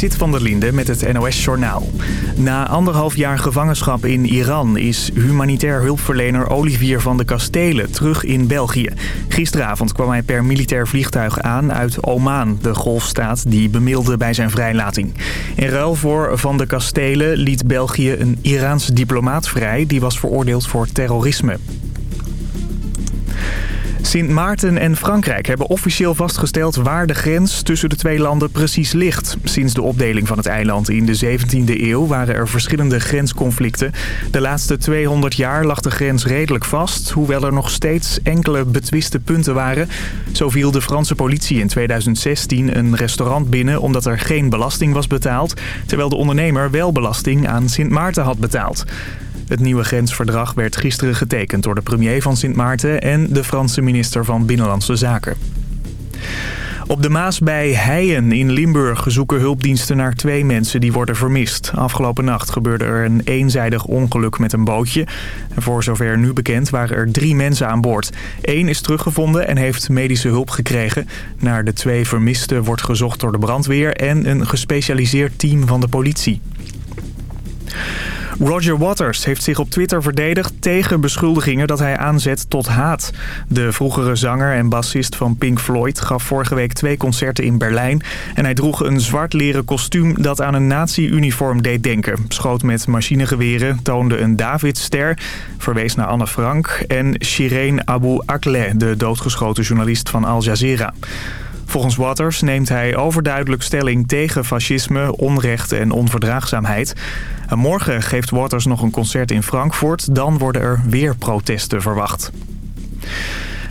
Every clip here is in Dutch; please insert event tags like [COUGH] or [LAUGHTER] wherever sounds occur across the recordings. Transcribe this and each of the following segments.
Sit van der Linde met het NOS-journaal. Na anderhalf jaar gevangenschap in Iran is humanitair hulpverlener Olivier van de Kastelen terug in België. Gisteravond kwam hij per militair vliegtuig aan uit Oman, de golfstaat die bemilde bij zijn vrijlating. In ruil voor Van de Kastelen liet België een Iraans diplomaat vrij die was veroordeeld voor terrorisme. Sint Maarten en Frankrijk hebben officieel vastgesteld waar de grens tussen de twee landen precies ligt. Sinds de opdeling van het eiland in de 17e eeuw waren er verschillende grensconflicten. De laatste 200 jaar lag de grens redelijk vast, hoewel er nog steeds enkele betwiste punten waren. Zo viel de Franse politie in 2016 een restaurant binnen omdat er geen belasting was betaald, terwijl de ondernemer wel belasting aan Sint Maarten had betaald. Het nieuwe grensverdrag werd gisteren getekend door de premier van Sint Maarten en de Franse minister van Binnenlandse Zaken. Op de Maas bij Heijen in Limburg zoeken hulpdiensten naar twee mensen die worden vermist. Afgelopen nacht gebeurde er een eenzijdig ongeluk met een bootje. voor zover nu bekend waren er drie mensen aan boord. Eén is teruggevonden en heeft medische hulp gekregen. Naar de twee vermisten wordt gezocht door de brandweer en een gespecialiseerd team van de politie. Roger Waters heeft zich op Twitter verdedigd tegen beschuldigingen dat hij aanzet tot haat. De vroegere zanger en bassist van Pink Floyd gaf vorige week twee concerten in Berlijn. En hij droeg een zwart leren kostuum dat aan een nazi-uniform deed denken. Schoot met machinegeweren, toonde een Davidster, verwees naar Anne Frank... en Shireen Abu Akleh, de doodgeschoten journalist van Al Jazeera. Volgens Waters neemt hij overduidelijk stelling tegen fascisme, onrecht en onverdraagzaamheid. En morgen geeft Waters nog een concert in Frankfurt. Dan worden er weer protesten verwacht.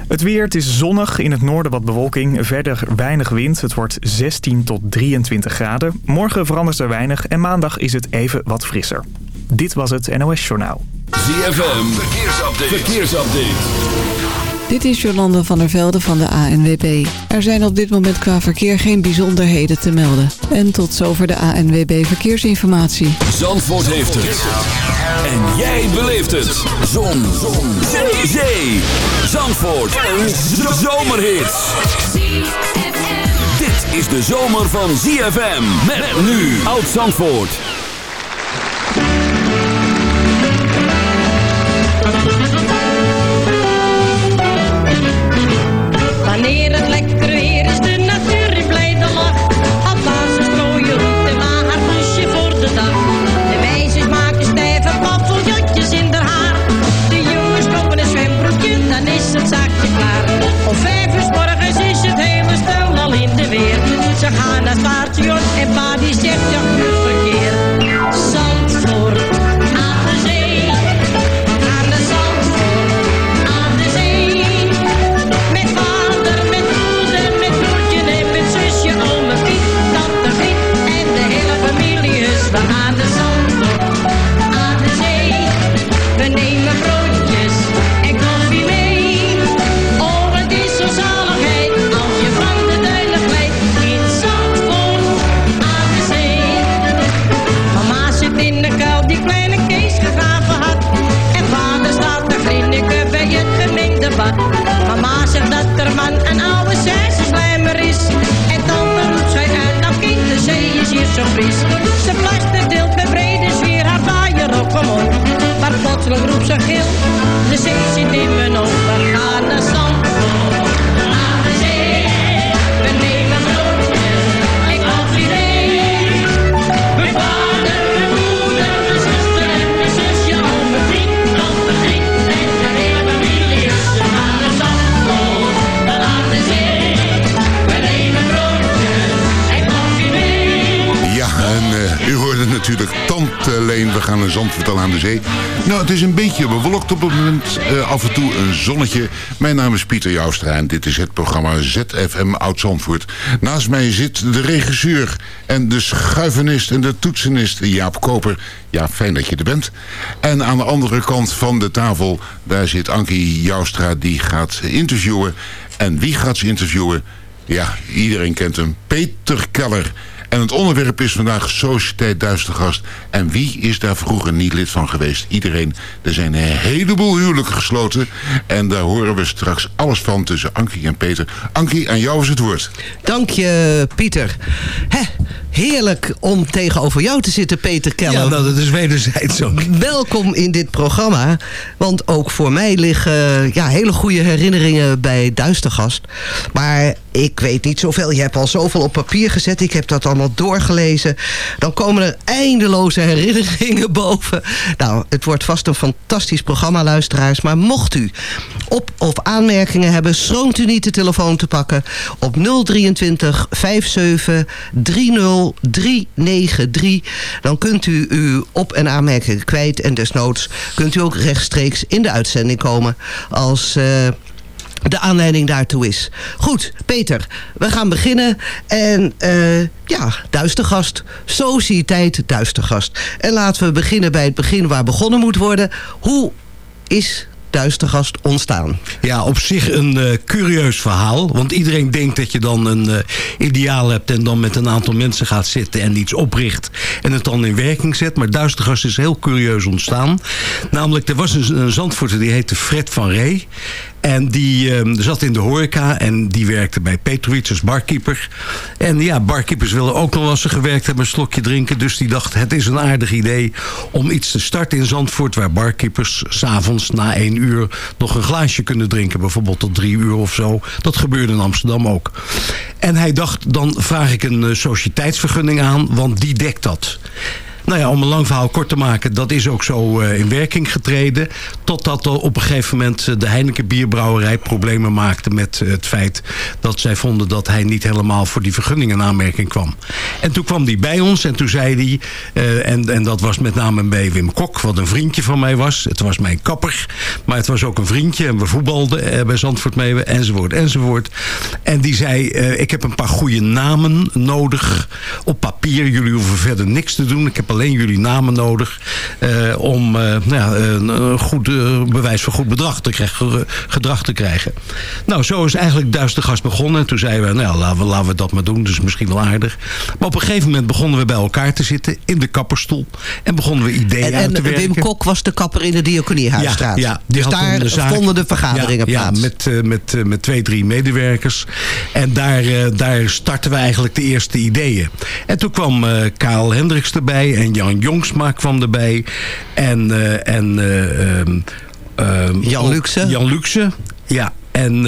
Het weer, het is zonnig, in het noorden wat bewolking, verder weinig wind. Het wordt 16 tot 23 graden. Morgen verandert er weinig en maandag is het even wat frisser. Dit was het NOS Journaal. ZFM, verkeersupdate. verkeersupdate. Dit is Jolanda van der Velde van de ANWB. Er zijn op dit moment qua verkeer geen bijzonderheden te melden. En tot zover de ANWB Verkeersinformatie. Zandvoort heeft het. En jij beleeft het. Zon. Zon. Zee. Zandvoort. Een zomerhit. Dit is de zomer van ZFM. Met nu Oud Zandvoort. Ze gaan naar en pa die zegt Mama zegt dat er man een oude slijmer is. En dan roept zij uit, nou kind, de zee is hier zo fris. Ze plaster deelt met brede sfeer haar vaaier op, kom op. Maar plotseling roept ze gil, Zandvoort aan de zee. Nou, het is een beetje bewolkt op het moment. Uh, af en toe een zonnetje. Mijn naam is Pieter Joustra en dit is het programma ZFM Oud-Zandvoort. Naast mij zit de regisseur en de schuivenist en de toetsenist Jaap Koper. Ja, fijn dat je er bent. En aan de andere kant van de tafel, daar zit Ankie Joustra die gaat interviewen. En wie gaat ze interviewen? Ja, iedereen kent hem. Peter Keller. En het onderwerp is vandaag Sociëteit Duistergast. En wie is daar vroeger niet lid van geweest? Iedereen. Er zijn een heleboel huwelijken gesloten. En daar horen we straks alles van tussen Ankie en Peter. Ankie, aan jou is het woord. Dank je, Pieter. Heerlijk om tegenover jou te zitten, Peter Keller. Ja, nou, dat is wederzijds ook. Welkom in dit programma. Want ook voor mij liggen ja, hele goede herinneringen bij Duistergast. Maar ik weet niet zoveel. Je hebt al zoveel op papier gezet. Ik heb dat allemaal doorgelezen. Dan komen er eindeloze herinneringen [LAUGHS] boven. Nou, het wordt vast een fantastisch programma, luisteraars. Maar mocht u op- of aanmerkingen hebben... schroomt u niet de telefoon te pakken op 023 57 30 393. Dan kunt u uw op- en aanmerkingen kwijt. En desnoods kunt u ook rechtstreeks in de uitzending komen... als... eh, de aanleiding daartoe is. Goed, Peter, we gaan beginnen. En eh, ja, Duistergast. Sociëteit Duistergast. En laten we beginnen bij het begin waar begonnen moet worden. Hoe is Duistergast ontstaan? Ja, op zich een eh, curieus verhaal. Want iedereen denkt dat je dan een eh, ideaal hebt... en dan met een aantal mensen gaat zitten en iets opricht... en het dan in werking zet. Maar Duistergast is heel curieus ontstaan. Namelijk, er was een, een die heette Fred van Ree. En die eh, zat in de horeca en die werkte bij Petrovic als barkeeper. En ja, barkeepers willen ook nog wel eens gewerkt hebben, een slokje drinken. Dus die dacht, het is een aardig idee om iets te starten in Zandvoort... waar barkeepers s'avonds na één uur nog een glaasje kunnen drinken. Bijvoorbeeld tot drie uur of zo. Dat gebeurde in Amsterdam ook. En hij dacht, dan vraag ik een eh, sociëteitsvergunning aan, want die dekt dat. Nou ja, om een lang verhaal kort te maken, dat is ook zo eh, in werking getreden. Totdat op een gegeven moment eh, de Heineken bierbrouwerij problemen maakte met eh, het feit dat zij vonden dat hij niet helemaal voor die vergunning in aanmerking kwam. En toen kwam hij bij ons en toen zei hij, en, en dat was met name bij Wim Kok, wat een vriendje van mij was. Het was mijn kapper, maar het was ook een vriendje en we voetbalden bij Zandvoort mee, enzovoort, enzovoort. En die zei, ik heb een paar goede namen nodig op papier. Jullie hoeven verder niks te doen. Ik heb alleen jullie namen nodig eh, om eh, nou ja, een, een goed eh, bewijs voor goed bedrag te krijgen, gedrag te krijgen. Nou, zo is eigenlijk Duistergast begonnen. En toen zeiden we, nou, laten we, laten we dat maar doen. Is misschien wel aardig. Maar op een gegeven moment begonnen we bij elkaar te zitten in de kapperstoel. En begonnen we ideeën En, uit te en werken. Wim Kok was de kapper in de Diakoniehuisstraat. Ja, ja, die dus had daar zaak. vonden de vergaderingen ja, plaats. Ja, met, eh, met, eh, met twee, drie medewerkers. En daar, eh, daar startten we eigenlijk de eerste ideeën. En toen kwam eh Karel Hendricks erbij en Jan Jongsma kwam erbij. En, eh, en eh, ehm, ehm, Jan ook Luxe. Jan Luxe, ja. En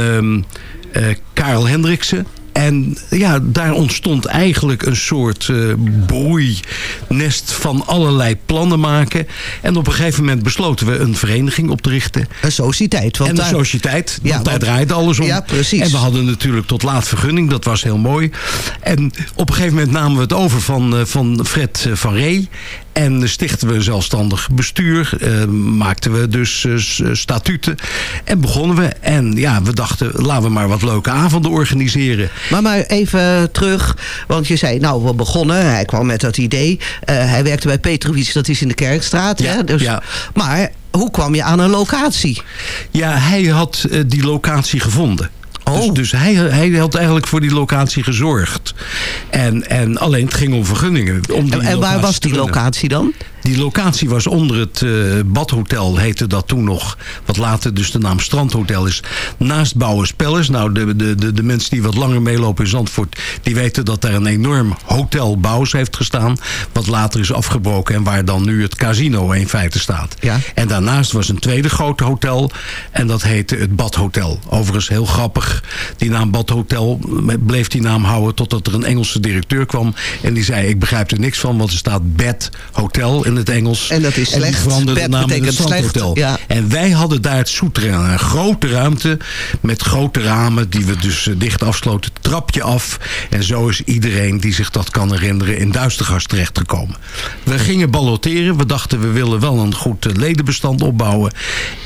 eh, Karel Hendriksen. En ja, daar ontstond eigenlijk een soort eh broeinest van allerlei plannen maken. En op een gegeven moment besloten we een vereniging op te richten. Een sociëteit. Want en daar- sociëteit, want Ja, daar draaide alles om. Ja, precies. En we hadden natuurlijk tot laat vergunning, dat was heel mooi. En op een gegeven moment namen we het over van, eh, van Fred eh, van Ree. En stichten we een zelfstandig bestuur. maakten we dus statuten. En begonnen we. En ja, we dachten, laten we maar wat leuke avonden organiseren. Maar, maar even terug, want je zei, nou, we begonnen. Hij kwam met dat idee. Eh, hij werkte bij Petrovic, dat is in de Kerkstraat. Ja, hè? Dus, ja. Maar hoe kwam je aan een locatie? Ja, hij had eh, die locatie gevonden. Oh. Dus, dus hij, hij had eigenlijk voor die locatie gezorgd. En, en alleen het ging om vergunningen. Om die En, en waar was die locatie dan? Die locatie was onder het eh, badhotel, heette dat toen nog. Wat later dus de naam Strandhotel is. Naast Bouwers Palace. Nou, de, de, de, de mensen die wat langer meelopen in Zandvoort... die weten dat daar een enorm hotel Bouwers heeft gestaan. Wat later is afgebroken en waar dan nu het casino in feite staat. Ja. En daarnaast was een tweede grote hotel. En dat heette het Badhotel. Overigens heel grappig. Die naam Badhotel bleef die naam houden... totdat er een Engelse directeur kwam. En die zei, ik begrijp er niks van... want er staat Bed Hotel in het Engels. En dat is die slecht. veranderde de Bed naam in het Strandhotel. ja. En wij hadden daar het souterrain. Een grote ruimte met grote ramen... die we dus eh, dicht afsloten. Trapje af. En zo is iedereen die zich dat kan herinneren... in Duistergast terechtgekomen. We gingen balloteren. We dachten, we willen wel een goed eh, ledenbestand opbouwen.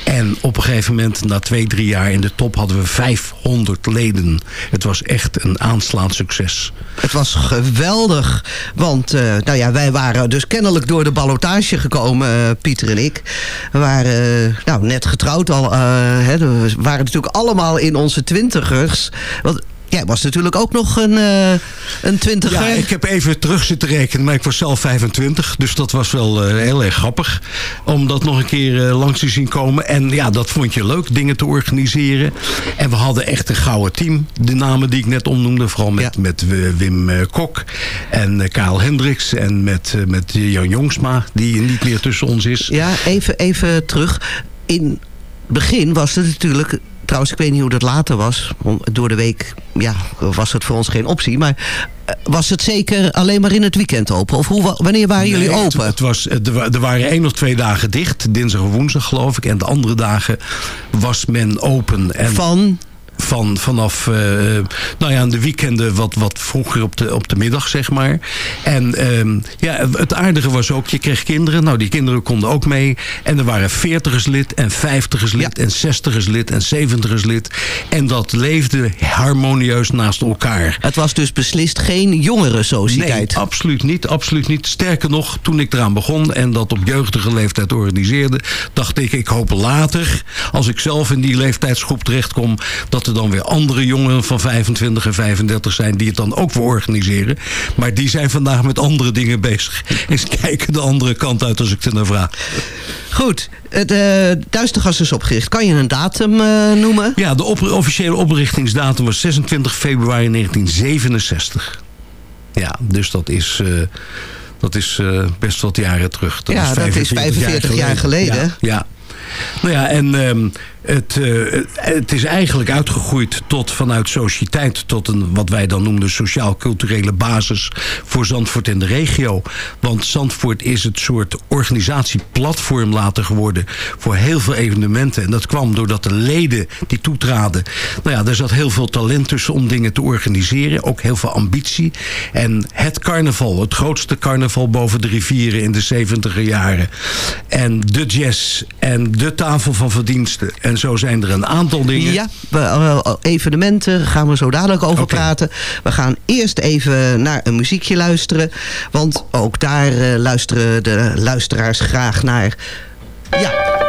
En op een gegeven moment, na twee, drie jaar in de top... hadden we 500 leden. Het was echt een aanslaand succes. Het was geweldig. Want eh, nou ja, wij waren dus kennelijk door de ballotage gekomen, eh, Pieter en ik. We waren eh, nou, net getrouwd al. eh, hè, we waren natuurlijk allemaal in onze twintigers. Want Jij was natuurlijk ook nog een, uh, een twintiger. Ja, ik heb even terug zitten rekenen, maar ik was zelf 25. Dus dat was wel uh, heel erg grappig. Om dat nog een keer uh, langs te zien komen. En ja, dat vond je leuk, dingen te organiseren. En we hadden echt een gouden team. De namen die ik net omnoemde. Vooral met, ja. met Wim Kok en Karel Hendricks. En met, met Jan Jongsma, die niet meer tussen ons is. Ja, even, even terug. In begin was het natuurlijk Trouwens, ik weet niet hoe dat later was. Door de week ja, was het voor ons geen optie. Maar eh, was het zeker alleen maar in het weekend open? Of hoe, wanneer waren jullie open? Het, het was, er waren één of twee dagen dicht. Dinsdag en woensdag geloof ik. En de andere dagen was men open. En Van? Van, vanaf uh, nou ja, de weekenden wat, wat vroeger op de, op de middag, zeg maar. En uh, ja, het aardige was ook, je kreeg kinderen. Nou, die kinderen konden ook mee. En er waren 40ers lid en 50ers lid ja. en 60ers lid en 70ers lid. En dat leefde harmonieus naast elkaar. Het was dus beslist geen jongerensociëteit? Nee, absoluut niet, absoluut niet. Sterker nog, toen ik eraan begon en dat op jeugdige leeftijd organiseerde... dacht ik, ik hoop later, als ik zelf in die leeftijdsgroep terechtkom... dat er dan weer andere jongeren van 25 en 35 zijn... die het dan ook weer organiseren. Maar die zijn vandaag met andere dingen bezig. [LAUGHS] Eens kijken de andere kant uit als ik er naar vraag. Goed, de Duistergas is opgericht. Kan je een datum uh, noemen? Ja, de op officiële oprichtingsdatum was 26 februari 1967. Ja, dus dat is... Uh, dat is uh, best wat jaren terug. Dat ja, is dat is 45 jaar geleden. Jaar geleden. Ja, ja. Nou ja, en um, het, uh, het is eigenlijk uitgegroeid tot vanuit sociëteit... tot een wat wij dan noemden sociaal-culturele basis voor Zandvoort en de regio. Want Zandvoort is het soort organisatieplatform later geworden... voor heel veel evenementen. En dat kwam doordat de leden die toetraden... nou ja, er zat heel veel talent tussen om dingen te organiseren. Ook heel veel ambitie. En het carnaval, het grootste carnaval boven de rivieren in de 70 jaren. En de jazz en de tafel van verdiensten... En zo zijn er een aantal dingen. Ja, we, evenementen gaan we zo dadelijk over okay. praten. We gaan eerst even naar een muziekje luisteren. Want ook daar uh, luisteren de luisteraars graag naar. Ja.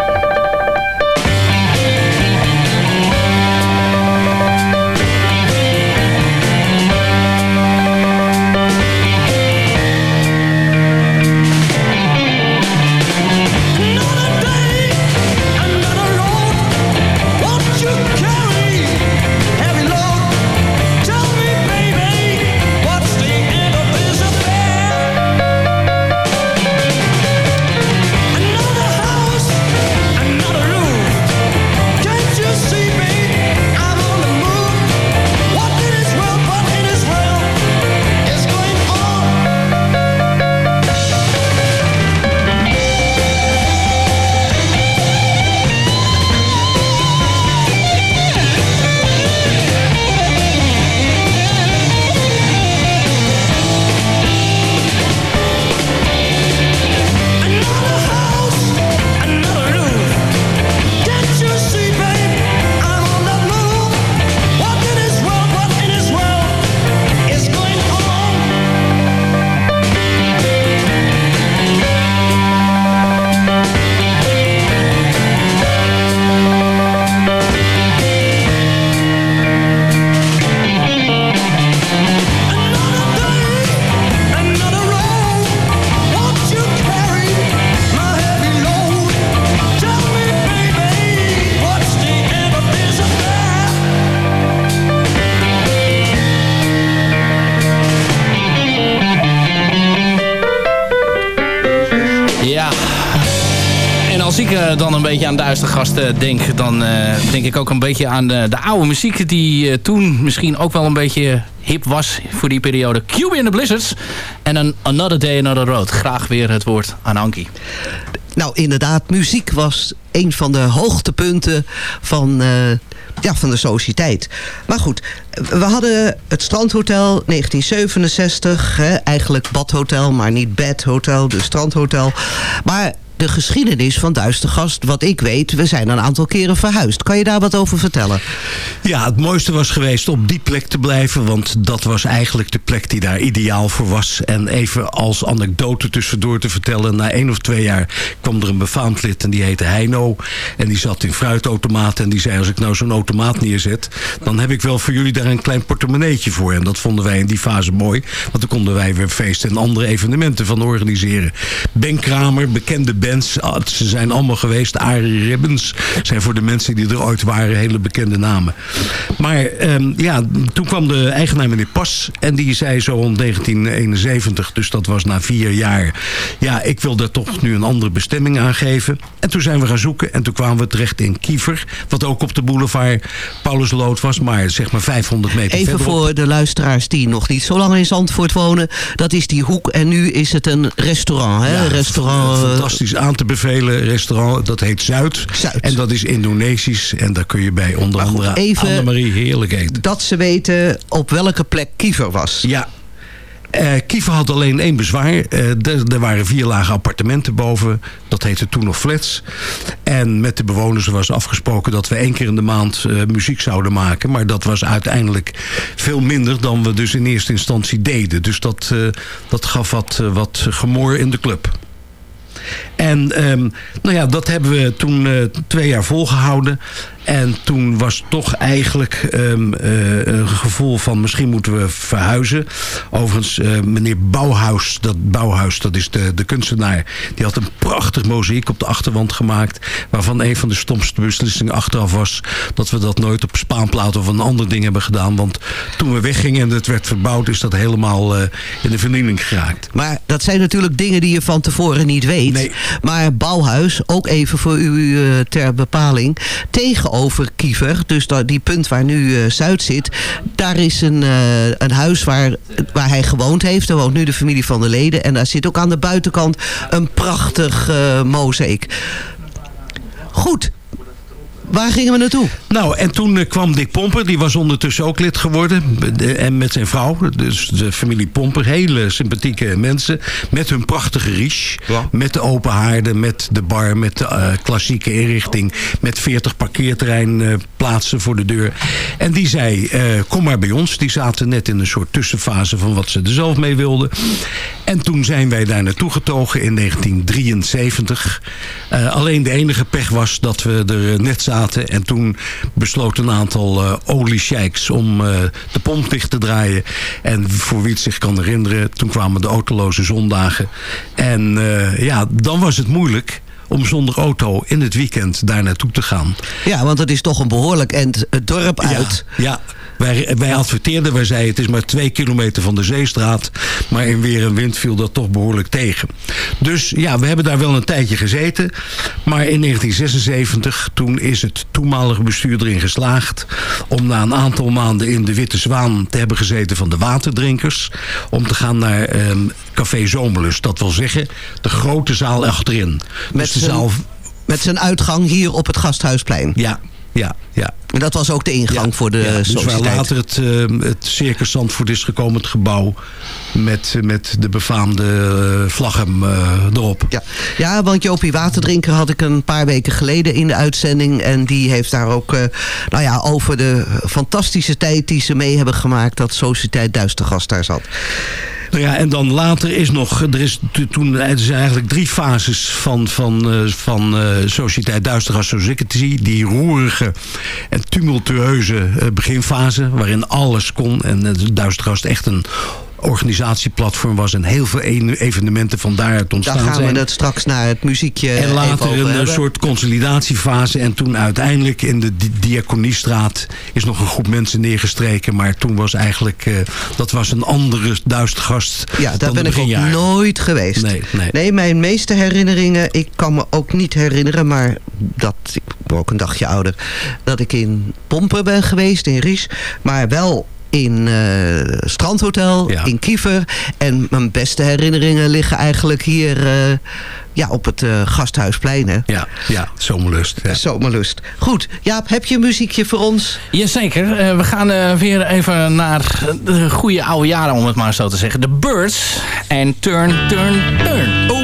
Beetje aan Duister gasten denk, dan uh, denk ik ook een beetje aan de, de oude muziek die uh, toen misschien ook wel een beetje hip was voor die periode. Cube in the Blizzards en een Another Day, Another Road. Graag weer het woord aan Ankie. Nou, inderdaad, muziek was een van de hoogtepunten van, ja, van de sociëteit. Maar goed, we hadden het Strandhotel 1967. Hè, eigenlijk badhotel, maar niet bedhotel, dus strandhotel. Maar de geschiedenis van Duistergast. Wat ik weet, we zijn een aantal keren verhuisd. Kan je daar wat over vertellen? Ja, het mooiste was geweest op die plek te blijven. Want dat was eigenlijk de plek die daar ideaal voor was. En even als anekdote tussendoor te vertellen. Na één of twee jaar kwam er een befaamd lid en die heette Heino. En die zat in fruitautomaten. En die zei als ik nou zo'n automaat neerzet. Dan heb ik wel voor jullie daar een klein portemonneetje voor. En dat vonden wij in die fase mooi. Want dan konden wij weer feesten en andere evenementen van organiseren. Ben Kramer, bekende bands. ah, Ze zijn allemaal geweest. Arie Ribbons zijn voor de mensen die er ooit waren hele bekende namen. Maar ehm, ja, toen kwam de eigenaar meneer Pas. En die zei zo rond 1971, dus dat was na vier jaar. Ja, ik wil daar toch nu een andere bestemming aan geven. En toen zijn we gaan zoeken. En toen kwamen we terecht in Kiever. Wat ook op de boulevard Paulusloot was. Maar zeg maar 500 meter Even verderop. voor de luisteraars die nog niet zo lang in Zandvoort wonen. Dat is die hoek en nu is het een restaurant. Hè? Ja, restaurant eh, Fantastisch aan te bevelen restaurant. Dat heet Zuid. Zuid. En dat is Indonesisch. En daar kun je bij onder goed, andere even- Annemarie heerlijk eten. dat ze weten op welke plek Kiever was. Ja. Eh Kiefer had alleen één bezwaar. Eh, er, er waren vier lage appartementen boven. Dat heette toen nog flats. En met de bewoners was afgesproken dat we één keer in de maand eh, muziek zouden maken. Maar dat was uiteindelijk veel minder dan we dus in eerste instantie deden. Dus dat, dat gaf wat, wat gemoor in de club. En ehm, nou ja, dat hebben we toen eh, twee jaar volgehouden. En toen was toch eigenlijk ehm, eh, een gevoel van misschien moeten we verhuizen. Overigens, eh, meneer Bouwhuis, dat Bouwhuis, dat is de, de kunstenaar... die had een prachtig mozaïek op de achterwand gemaakt... waarvan een van de stomste beslissingen achteraf was... dat we dat nooit op spaanplaat of een ander ding hebben gedaan. Want toen we weggingen en het werd verbouwd... is dat helemaal eh, in de vernieling geraakt. Maar dat zijn natuurlijk dingen die je van tevoren niet weet. Nee. Maar Bouwhuis, ook even voor u ter bepaling, tegenover Kiever, dus da- die punt waar nu eh, Zuid zit, daar is een, eh, een huis waar, waar hij gewoond heeft. Daar woont nu de familie van de leden. En daar zit ook aan de buitenkant een prachtig eh mozaïek. Goed. Waar gingen we naartoe? Nou, en toen eh, kwam Dick Pomper. Die was ondertussen ook lid geworden. De- En met zijn vrouw. Dus de familie Pomper. Hele sympathieke mensen. Met hun prachtige riche. Met de open haarden. Met de bar. Met de eh, klassieke inrichting. Met 40 parkeerterreinplaatsen voor de deur. En die zei, eh, kom maar bij ons. Die zaten net in een soort tussenfase van wat ze er zelf mee wilden. En toen zijn wij daar naartoe getogen in 1973. Eh, alleen de enige pech was dat we er eh, net zaten. En toen besloot een aantal eh oliesheiks om eh, de pomp dicht te draaien. En voor wie het zich kan herinneren, toen kwamen de autoloze zondagen. En eh, ja, dan was het moeilijk om zonder auto in het weekend daar naartoe te gaan. Ja, want het is toch een behoorlijk end het dorp uit. Ja, ja. Wij, wij adverteerden, wij zeiden het is maar twee kilometer van de Zeestraat. Maar in weer en wind viel dat toch behoorlijk tegen. Dus ja, we hebben daar wel een tijdje gezeten. Maar in 1976, toen is het toenmalige bestuur erin geslaagd... om na een aantal maanden in de Witte Zwaan te hebben gezeten van de waterdrinkers... om te gaan naar ehm, Café Zomerlust. Dat wil zeggen, de grote zaal achterin. Met dus de zaal... Met zijn uitgang hier op het Gasthuisplein. Ja, ja, ja. En dat was ook de ingang voor de ja, dus waar later het, eh, het Circus Zandvoort is gekomen, het gebouw... met, met de befaamde eh, vlaggen eh, erop. Ja. ja, want Jopie Waterdrinker had ik een paar weken geleden in de uitzending. En die heeft daar ook eh, nou ja, over de fantastische tijd die ze mee hebben gemaakt... dat Sociëteit Duistergast daar zat. Nou ja, en dan later is nog, er is toen, er zijn eigenlijk drie fases van, van, eh, van eh, Sociëteit zoals ik het zie. Die roerige en tumultueuze eh, beginfase, waarin alles kon. En uh, Duistergast echt een organisatieplatform was en heel veel evenementen van daaruit ontstaan Daar gaan zijn. we het straks naar het muziekje En later een hebben. soort consolidatiefase. En toen uiteindelijk in de Di- Diakoniestraat is nog een groep mensen neergestreken. Maar toen was eigenlijk, eh, dat was een andere duistergast Ja, daar dan ben ik ook nooit geweest. Nee, nee. nee, mijn meeste herinneringen, ik kan me ook niet herinneren, maar dat, ik ben ook een dagje ouder, dat ik in Pompen ben geweest, in Ries, maar wel in eh Strandhotel, Ja. in Kiever. En mijn beste herinneringen liggen eigenlijk hier eh, ja, op het eh, Gasthuisplein. Hè? Ja, ja, zomerlust. Ja. Zomerlust. Goed, Jaap, heb je een muziekje voor ons? Jazeker. Eh, we gaan eh, weer even naar de goede oude jaren, om het maar zo te zeggen. The Birds en Turn, Turn, Turn.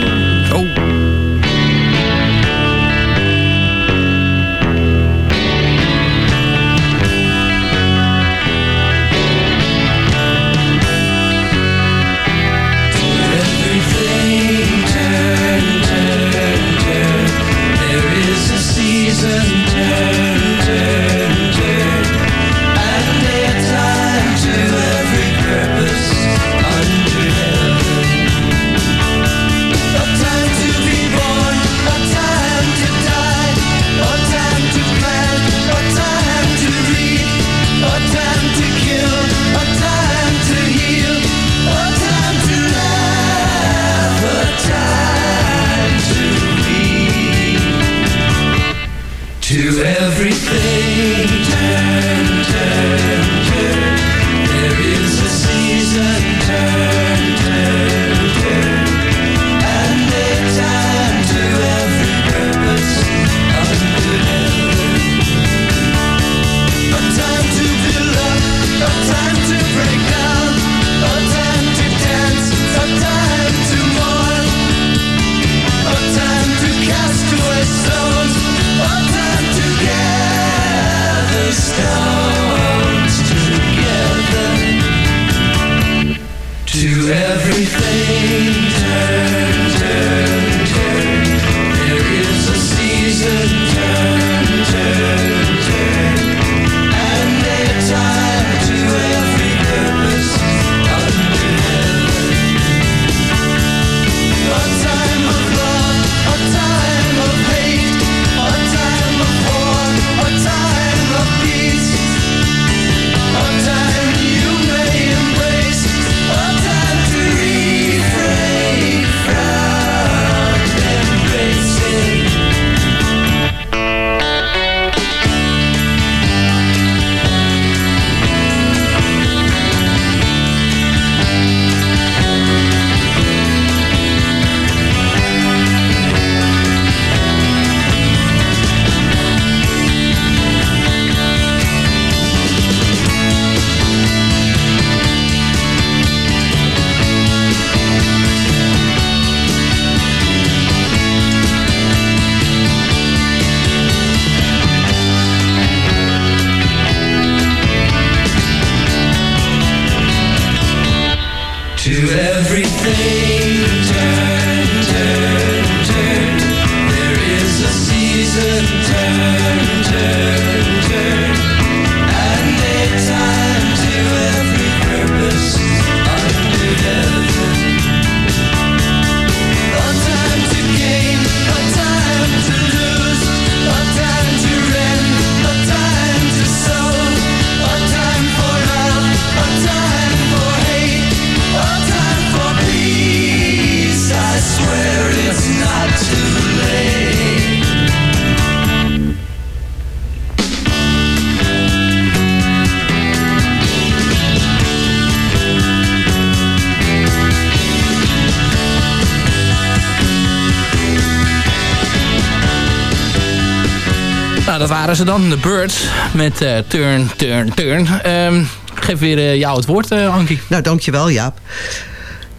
Dat waren ze dan, de Birds, met eh, Turn, Turn, Turn. Ehm, ik geef weer uh, jou het woord, uh, Ankie. Nou, dankjewel Jaap.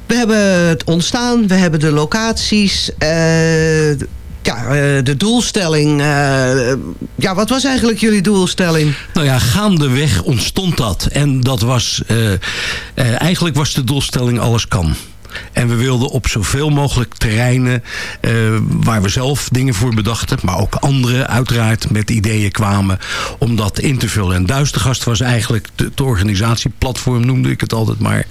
We hebben het ontstaan, we hebben de locaties, ja, de doelstelling. ja, wat was eigenlijk jullie doelstelling? Nou ja, gaandeweg ontstond dat. En dat was, eigenlijk was de doelstelling alles kan. En we wilden op zoveel mogelijk terreinen uh, waar we zelf dingen voor bedachten. Maar ook anderen uiteraard met ideeën kwamen om dat in te vullen. En Duistergast was eigenlijk het organisatieplatform noemde ik het altijd maar.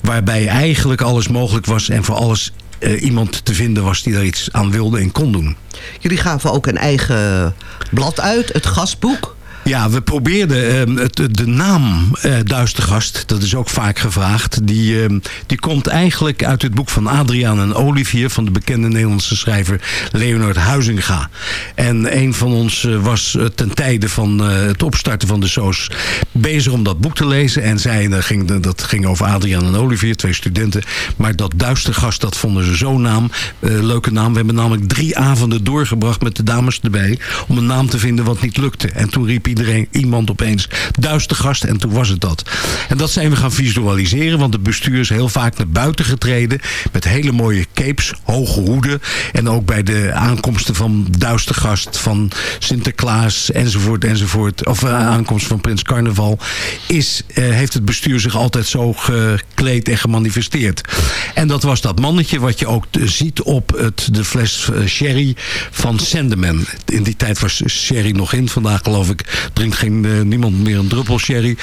Waarbij eigenlijk alles mogelijk was en voor alles uh, iemand te vinden was die daar iets aan wilde en kon doen. Jullie gaven ook een eigen blad uit, het gastboek. Ja, we probeerden uh, het, de naam uh, Duistergast, dat is ook vaak gevraagd. Die, uh, die komt eigenlijk uit het boek van Adriaan en Olivier... van de bekende Nederlandse schrijver Leonard Huizinga. En een van ons eh, was ten tijde van het opstarten van de SOS... bezig om dat boek te lezen. En zij, dat ging, dat ging over Adriaan en Olivier, twee studenten. Maar dat Duistergast, dat vonden ze zo'n naam. leuke naam. We hebben namelijk drie avonden doorgebracht met de dames erbij... om een naam te vinden wat niet lukte. En toen riep iemand opeens duistergast en toen was het dat. En dat zijn we gaan visualiseren, want het bestuur is heel vaak naar buiten getreden met hele mooie capes, hoge hoeden en ook bij de aankomsten van duistergast, van Sinterklaas enzovoort enzovoort, of uh, aankomst van Prins Carnaval, is, uh, heeft het bestuur zich altijd zo gekleed en gemanifesteerd. En dat was dat mannetje wat je ook ziet op het, de fles uh, sherry van Sandeman. In die tijd was sherry nog in, vandaag geloof ik drinkt geen, uh, niemand meer een druppel sherry.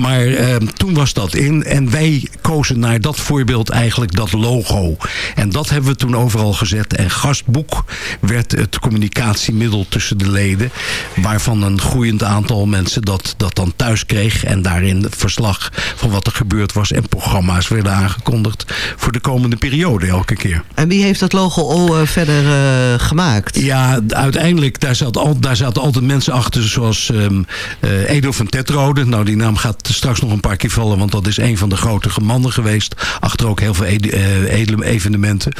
Maar uh, toen was dat in. En wij kozen naar dat voorbeeld eigenlijk dat logo. En dat hebben we toen overal gezet. En gastboek werd het communicatiemiddel tussen de leden. Waarvan een groeiend aantal mensen dat, dat dan thuis kreeg. En daarin verslag van wat er gebeurd was. En programma's werden aangekondigd voor de komende periode elke keer. En wie heeft dat logo al uh, verder uh, gemaakt? Ja, uiteindelijk, daar zaten, al, daar zaten altijd mensen achter zoals um, Edo van Tetrode. Nou, die naam gaat straks nog een paar keer vallen, want dat is een van de grote gemannen geweest. Achter ook heel veel ed uh, edele evenementen.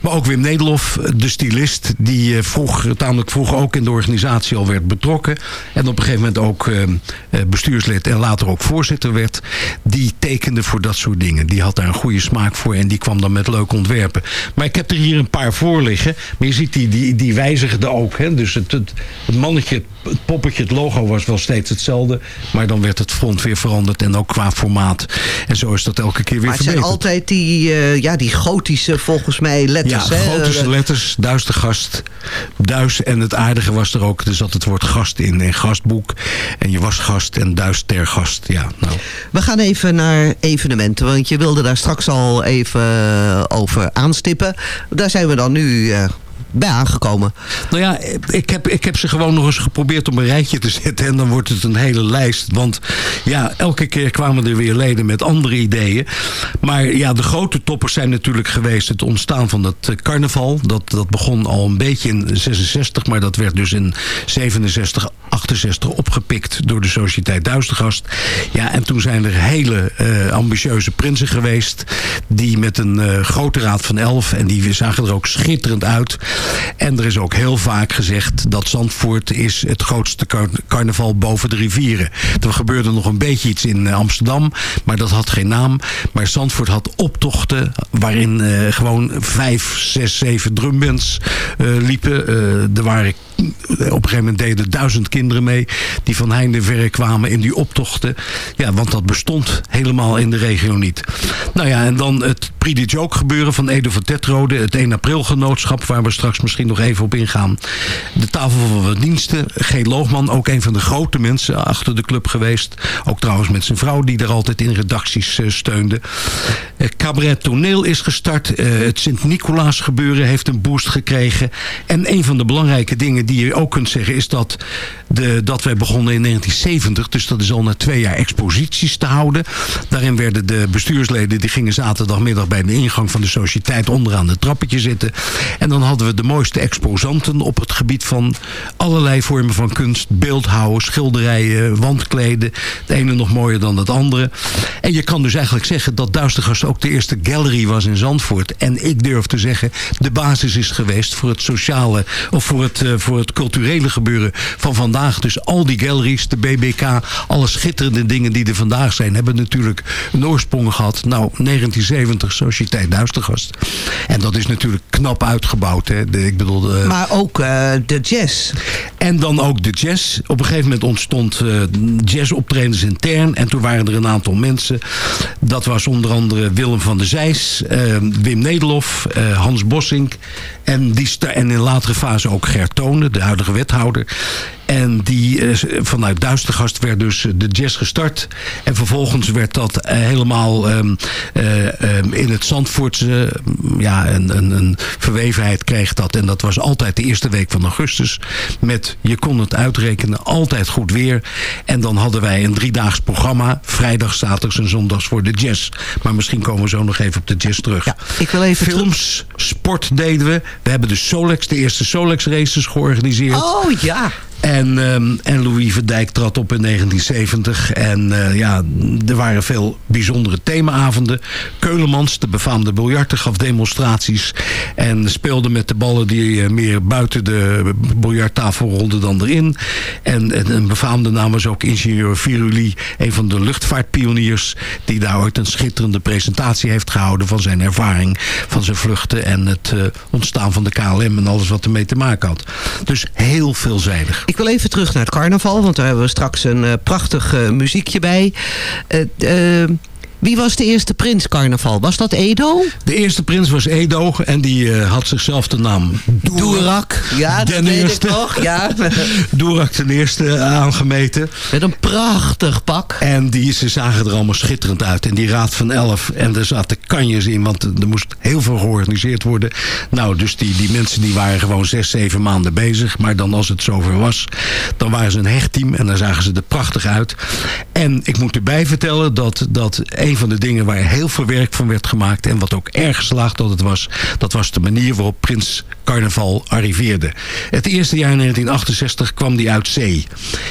Maar ook Wim Nederlof, de stylist, die uh, vroeg, tamelijk vroeg ook in de organisatie al werd betrokken. En op een gegeven moment ook bestuurslid en later ook voorzitter werd. Die tekende voor dat soort dingen. Die had daar een goede smaak voor en die kwam dan met leuke ontwerpen. Maar ik heb er hier een paar voor liggen. Maar je ziet, die, die, die wijzigden ook. Hè? Dus het, het mannetje, het poppetje, het logo was wel steeds hetzelfde. Maar dan werd het front weer veranderd. En ook qua formaat. En zo is dat elke keer weer maar verbeterd. Het zijn altijd die, uh, ja, die gotische volgens mij letters. Ja, hè? gotische letters. Duistergast. Duis. En het aardige was er ook. Er zat het woord gast in. En gastboek. En je was gast. En duistergast. Ja, nou. We gaan even naar evenementen. Want je wilde daar straks al even over aanstippen. Daar zijn we dan nu... Uh, bij aangekomen? Nou ja, ik heb, ik heb ze gewoon nog eens geprobeerd op een rijtje te zetten. En dan wordt het een hele lijst. Want ja, elke keer kwamen er weer leden met andere ideeën. Maar ja, de grote toppers zijn natuurlijk geweest het ontstaan van het carnaval. Dat, dat begon al een beetje in 66, maar dat werd dus in 67, 68 opgepikt door de Sociëteit Duistergast. Ja, en toen zijn er hele uh, ambitieuze prinsen geweest. Die met een uh, grote raad van elf, en die zagen er ook schitterend uit. En er is ook heel vaak gezegd dat Zandvoort is het grootste car carnaval boven de rivieren. Er gebeurde nog een beetje iets in Amsterdam, maar dat had geen naam. Maar Zandvoort had optochten waarin gewoon vijf, zes, zeven drumbands liepen. Er waren op een gegeven moment deden duizend kinderen mee die van heinde verre kwamen in die optochten. Ja, want dat bestond helemaal in de regio niet. Nou ja, en dan het Prix de Joke gebeuren van Edo van Tetrode, het 1 april genootschap waar we straks misschien nog even op ingaan. De tafel van diensten, G. Loogman, ook een van de grote mensen achter de club geweest. Ook trouwens met zijn vrouw die daar altijd in redacties uh, steunde. Uh, Cabaret Toneel is gestart. Uh, het Sint-Nicolaas gebeuren heeft een boost gekregen. En een van de belangrijke dingen die je ook kunt zeggen is dat, de, dat wij begonnen in 1970. Dus dat is al na twee jaar exposities te houden. Daarin werden de bestuursleden, die gingen zaterdagmiddag bij de ingang van de sociëteit onderaan het trappetje zitten. En dan hadden we de mooiste exposanten op het gebied van allerlei vormen van kunst. Beeldhouwen, schilderijen, wandkleden. Het ene nog mooier dan het andere. En je kan dus eigenlijk zeggen dat Duistergast ook de eerste gallery was in Zandvoort. En ik durf te zeggen, de basis is geweest voor het sociale of voor het, uh, voor het culturele gebeuren van vandaag vandaag. Dus al die galleries, de BBK, alle schitterende dingen die er vandaag zijn... hebben natuurlijk een oorsprong gehad. Nou, 1970, Sociëteit Duistergast. En dat is natuurlijk knap uitgebouwd. Hè. De, ik bedoel, uh, maar ook uh, de jazz. En dan ook de jazz. Op een gegeven moment ontstond uh, jazzoptredens intern. En toen waren er een aantal mensen. Dat was onder andere Willem van der Zijs, Wim Nederlof, Hans Bossink... En, die en in latere fase ook Gert Tonen, de huidige wethouder. En die, uh, vanuit Duistergast werd dus de jazz gestart. En vervolgens werd dat uh, helemaal um, uh, um, in het Zandvoortse... ja, een, een, een, verwevenheid kreeg dat. En dat was altijd de eerste week van augustus. Met, je kon het uitrekenen, altijd goed weer. En dan hadden wij een driedaags programma. Vrijdag, zaterdags en zondags voor de jazz. Maar misschien komen we zo nog even op de jazz terug. Ja, ik wil even Films, sport deden we. We hebben de Solex, de eerste Solex races georganiseerd. Oh ja. En, um, en Louis Verdijk trad op in 1970. En uh, ja, er waren veel bijzondere themaavonden. Keulemans, de befaamde biljarter, gaf demonstraties. En speelde met de ballen die uh, meer buiten de biljarttafel rolden dan erin. En, en een befaamde naam was ook ingenieur Viruli. Een van de luchtvaartpioniers. Die daar ooit een schitterende presentatie heeft gehouden. Van zijn ervaring, van zijn vluchten. En het uh, ontstaan van de KLM en alles wat ermee te maken had. Dus heel veelzijdig. Ik wil even terug naar het carnaval, want daar hebben we straks een uh, prachtig uh, muziekje bij. Wie was de eerste prins carnaval? Was dat Edo? De eerste prins was Edo en die uh, had zichzelf de naam Doerak. Ja, dat weet eerste. ik nog. Ja. [LAUGHS] Doerak ten eerste aangemeten. Met een prachtig pak. En die, ze zagen er allemaal schitterend uit. En die raad van elf. En er zaten kanjes in, want er moest heel veel georganiseerd worden. Nou, dus die, die mensen die waren gewoon zes, zeven maanden bezig. Maar dan als het zover was, dan waren ze een hechtteam. En dan zagen ze er prachtig uit. En ik moet erbij vertellen dat, dat een van de dingen waar heel veel werk van werd gemaakt... en wat ook erg geslaagd dat het was... dat was de manier waarop Prins Carnaval arriveerde. Het eerste jaar in 1968 kwam die uit zee.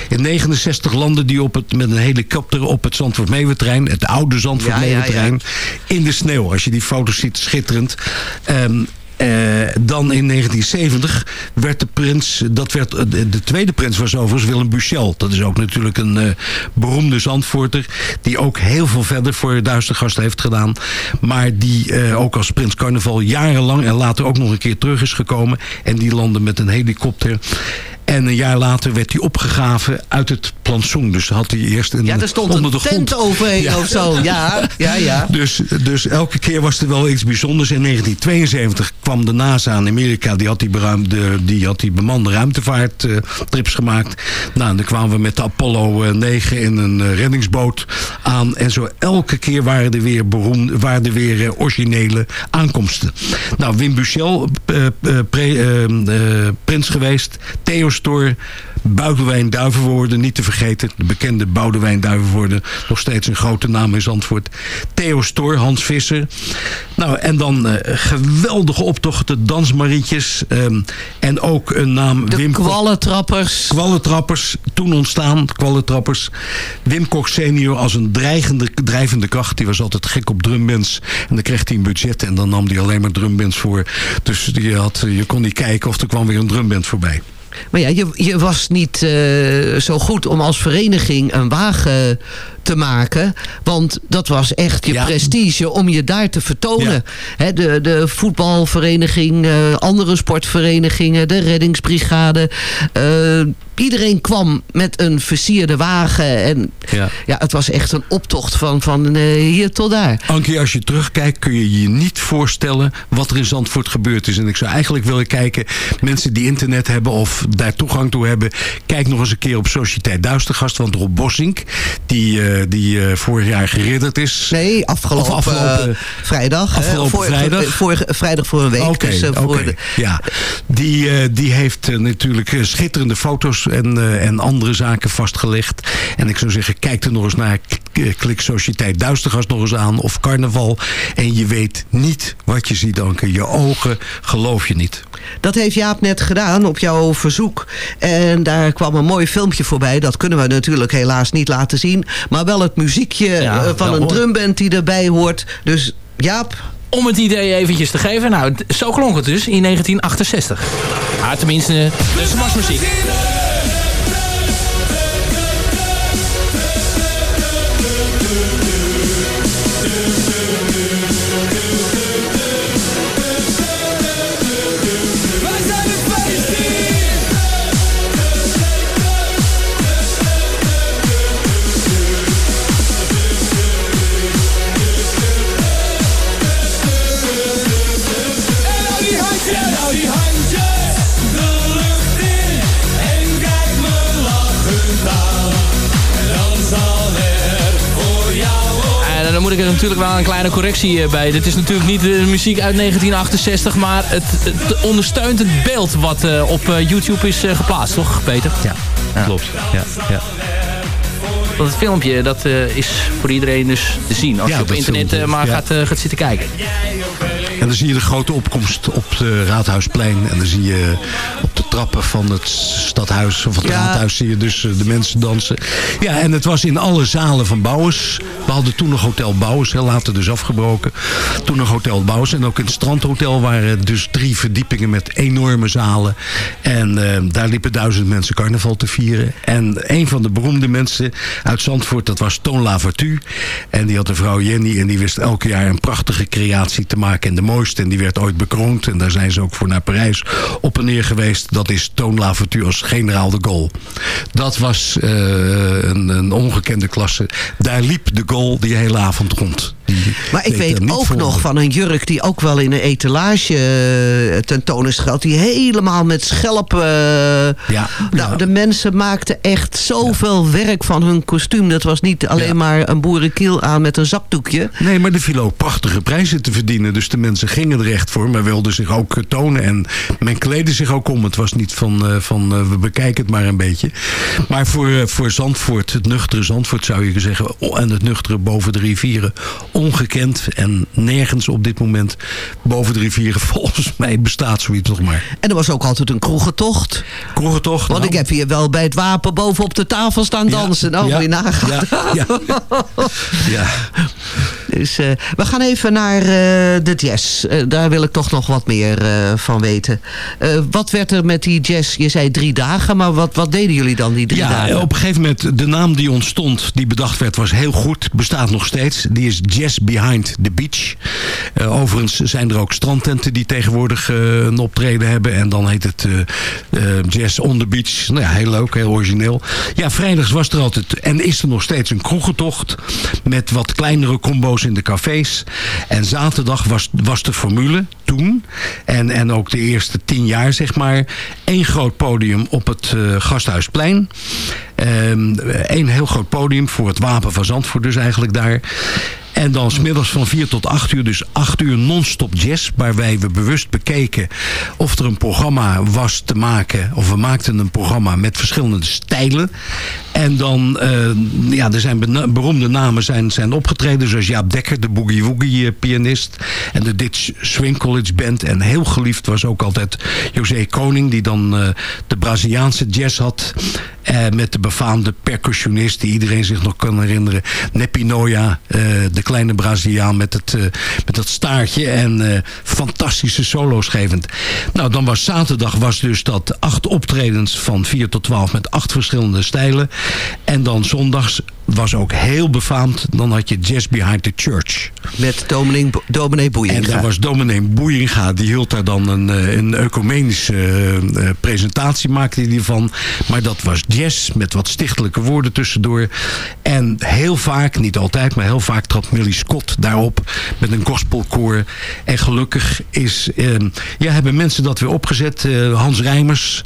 In 69 landde die op het, met een helikopter op het Zandvoort het oude Zandvoort. Ja, ja, ja. in de sneeuw. Als je die foto's ziet, schitterend... Um, uh, dan in 1970 werd de prins, dat werd, de, de tweede prins was overigens Willem Buchel. Dat is ook natuurlijk een uh, beroemde Zandvoorter. Die ook heel veel verder voor Duistergast heeft gedaan. Maar die ook als prins carnaval jarenlang en later ook nog een keer terug is gekomen. En die landde met een helikopter. En een jaar later werd hij opgegraven uit het plantsoen. Dus had hij eerst een, ja, er stond onder een de grond. tent overheen ja. of zo. Ja, ja, ja. Dus, dus elke keer was er wel iets bijzonders. In 1972 kwam de NASA in Amerika. Die had die, beruimde, die, had die bemande ruimtevaarttrips uh, gemaakt. Nou, dan kwamen we met de Apollo 9 in een uh, reddingsboot aan. En zo elke keer waren er weer, beroemd, waren er weer originele aankomsten. Nou, Wim Buchel, pre, prins geweest. Theo Stoor, Boudewijn Duivenwoorden, niet te vergeten. De bekende Boudewijn Duivenwoorden, nog steeds een grote naam in Zandvoort. Theo Stoor, Hans Visser. Nou, en dan uh, geweldige optochten, dansmarietjes. Um, en ook een naam... De Wim kwallentrappers. Kwallentrappers, toen ontstaan, kwallentrappers. Wim Kok senior als een dreigende, drijvende kracht. Die was altijd gek op drumbands. En dan kreeg hij een budget en dan nam hij alleen maar drumbands voor. Dus je, had, je kon niet kijken of er kwam weer een drumband voorbij. Maar ja, je, je was niet uh, zo goed om als vereniging een wagen te maken. Want dat was echt je ja. prestige om je daar te vertonen. Ja. He, de, de voetbalvereniging, uh, andere sportverenigingen, de reddingsbrigade. Uh, iedereen kwam met een versierde wagen. En ja. ja, het was echt een optocht van, van uh, hier tot daar. Ankie, als je terugkijkt kun je je niet voorstellen wat er in Zandvoort gebeurd is. En ik zou eigenlijk willen kijken, mensen die internet hebben of daar toegang toe hebben. Kijk nog eens een keer op Sociëteit Duistergast. Want Rob Bossink, die, die uh, vorig jaar geridderd is. Nee, afgelopen, of afgelopen vrijdag. Afgelopen voor, vrijdag. Vorige, vrijdag voor een week. Okay, dus, okay. voor de... Ja, die, die heeft natuurlijk schitterende foto's en, en andere zaken vastgelegd. En ik zou zeggen, kijk er nog eens naar. Klik Sociëteit Duistergast nog eens aan. Of Carnaval. En je weet niet wat je ziet, Anke. Je ogen geloof je niet. Dat heeft Jaap net gedaan op jouw verzoek. En daar kwam een mooi filmpje voorbij. Dat kunnen we natuurlijk helaas niet laten zien. Maar wel het muziekje ja, uh, van een hoor. drumband die erbij hoort. Dus Jaap, om het idee eventjes te geven. Nou, zo klonk het dus in 1968. Maar tenminste, dus was natuurlijk wel een kleine correctie bij. Dit is natuurlijk niet de muziek uit 1968, maar het, het ondersteunt het beeld wat op YouTube is geplaatst, toch Peter? Ja, klopt. Ja, ja. Want het filmpje dat, is voor iedereen dus te zien. Als je op internet maar gaat, gaat zitten kijken. En dan zie je de grote opkomst op het Raadhuisplein. En dan zie je op de trappen van het stadhuis of het raadhuis zie je dus eh, de mensen dansen. Ja, en het was in alle zalen van Bouwers. We hadden toen nog Hotel Bouwers, heel later dus afgebroken. Toen nog Hotel Bouwers. En ook in het strandhotel waren dus drie verdiepingen met enorme zalen. En uh, daar liepen duizend mensen carnaval te vieren. En een van de beroemde mensen uit Zandvoort, dat was Toon Lavertu. En die had een vrouw Jenny en die wist elke jaar een prachtige creatie te maken. En de mooiste. En die werd ooit bekroond. En daar zijn ze ook voor naar Parijs op en neer geweest. Dat is Toon Lavertu als generaal de Gaulle. Dat was uh, een, een, ongekende klasse. Daar liep de Gaulle die hele avond rond. Maar ik weet ook nog van een jurk die ook wel in een etalage tentoon is gehad. Die helemaal met schelpen... Uh, ja, nou, de mensen maakten echt zoveel ja. werk van hun kostuum. Dat was niet alleen ja. maar een boerenkiel aan met een zakdoekje. Nee, maar er vielen ook prachtige prijzen te verdienen. Dus de mensen gingen er echt voor, maar wilden zich ook tonen. En men kleedde zich ook om. Het was niet van, uh, van we bekijken het maar een beetje. Maar voor, voor Zandvoort, het nuchtere Zandvoort zou je zeggen... en het nuchtere boven de rivieren, ongekend. En nergens op dit moment boven de rivieren [LAUGHS] volgens mij bestaat zoiets nog maar. En er was ook altijd een kroegentocht. Kroegentocht. Want nou. ik heb hier wel bij het wapen boven op de tafel staan dansen. Ja, nou, ja, je nagaan. Ja, ja. Dus we gaan even naar de jazz. Uh, daar wil ik toch nog wat meer uh, van weten. Uh, wat werd er met die jazz? Je zei drie dagen, maar wat, wat deden jullie dan die drie ja, dagen? op een gegeven moment, de naam die ontstond, die bedacht werd, was heel goed. Bestaat nog steeds. Die is Jazz Behind the Beach. overigens zijn er ook strandtenten die tegenwoordig een optreden hebben. En dan heet het Jazz on the Beach. Nou ja, heel leuk, heel origineel. Ja, vrijdags was er altijd, en is er nog steeds een kroegentocht. Met wat kleinere combo's in de cafés. En zaterdag was, was de formule toen. En, en ook de eerste tien jaar, zeg maar. één groot podium op het Gasthuisplein. Eén um, heel groot podium voor het Wapen van Zandvoort dus eigenlijk daar. En dan smiddags van 4 tot 8 uur, dus 8 uur non-stop jazz. Waarbij we bewust bekeken of er een programma was te maken. Of we maakten een programma met verschillende stijlen. En dan, uh, ja, er zijn beroemde namen zijn, zijn opgetreden. Zoals Jaap Dekker, de Boogie Woogie pianist. En de Ditch Swing College Band. En heel geliefd was ook altijd José Koning. Die dan uh, de Braziliaanse jazz had. Uh, met de befaamde percussionist die iedereen zich nog kan herinneren. Nepinoya, de kleine Braziliaan met, het, met dat staartje. En fantastische solo's gevend. Nou, dan was zaterdag was dus dat acht optredens van 4 tot 12 met acht verschillende stijlen. En dan zondags was ook heel befaamd. Dan had je Jazz Behind the Church. Met dominee, dominee Boeienga. En daar was dominee Boeienga. Die hield daar dan een, een ecumenische uh, presentatie, maakte hij ervan. Maar dat was jazz met wat stichtelijke woorden tussendoor. En heel vaak, niet altijd, maar heel vaak trad Millie Scott daarop. Met een gospelkoor. En gelukkig is, uh, ja, hebben mensen dat weer opgezet. Uh, Hans Rijmers,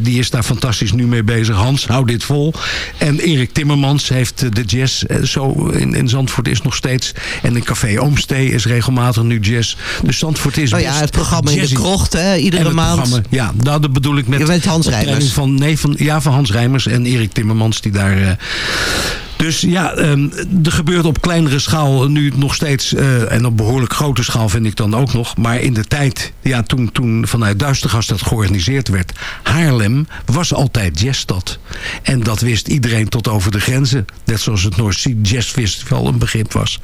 die is daar fantastisch nu mee bezig. Hans, hou dit vol. En Erik Timmermans heeft de jazz zo in, in Zandvoort is nog steeds. En in Café Oomstee is regelmatig nu jazz. Dus Zandvoort is Oh ja, het programma in de krocht, hè, iedere maand. Ja, nou, dat bedoel ik met... Je bent Hans Rijmers. Van, nee, van, ja, van Hans Rijmers en Erik Timmermans die daar... Dus ja, um, er gebeurt op kleinere schaal nu nog steeds... Uh, en op behoorlijk grote schaal vind ik dan ook nog. Maar in de tijd, ja, toen, toen vanuit Duistergast dat georganiseerd werd... Haarlem was altijd jazzstad. En dat wist iedereen tot over de grenzen. Net zoals het North Sea Jazz Festival een begrip was.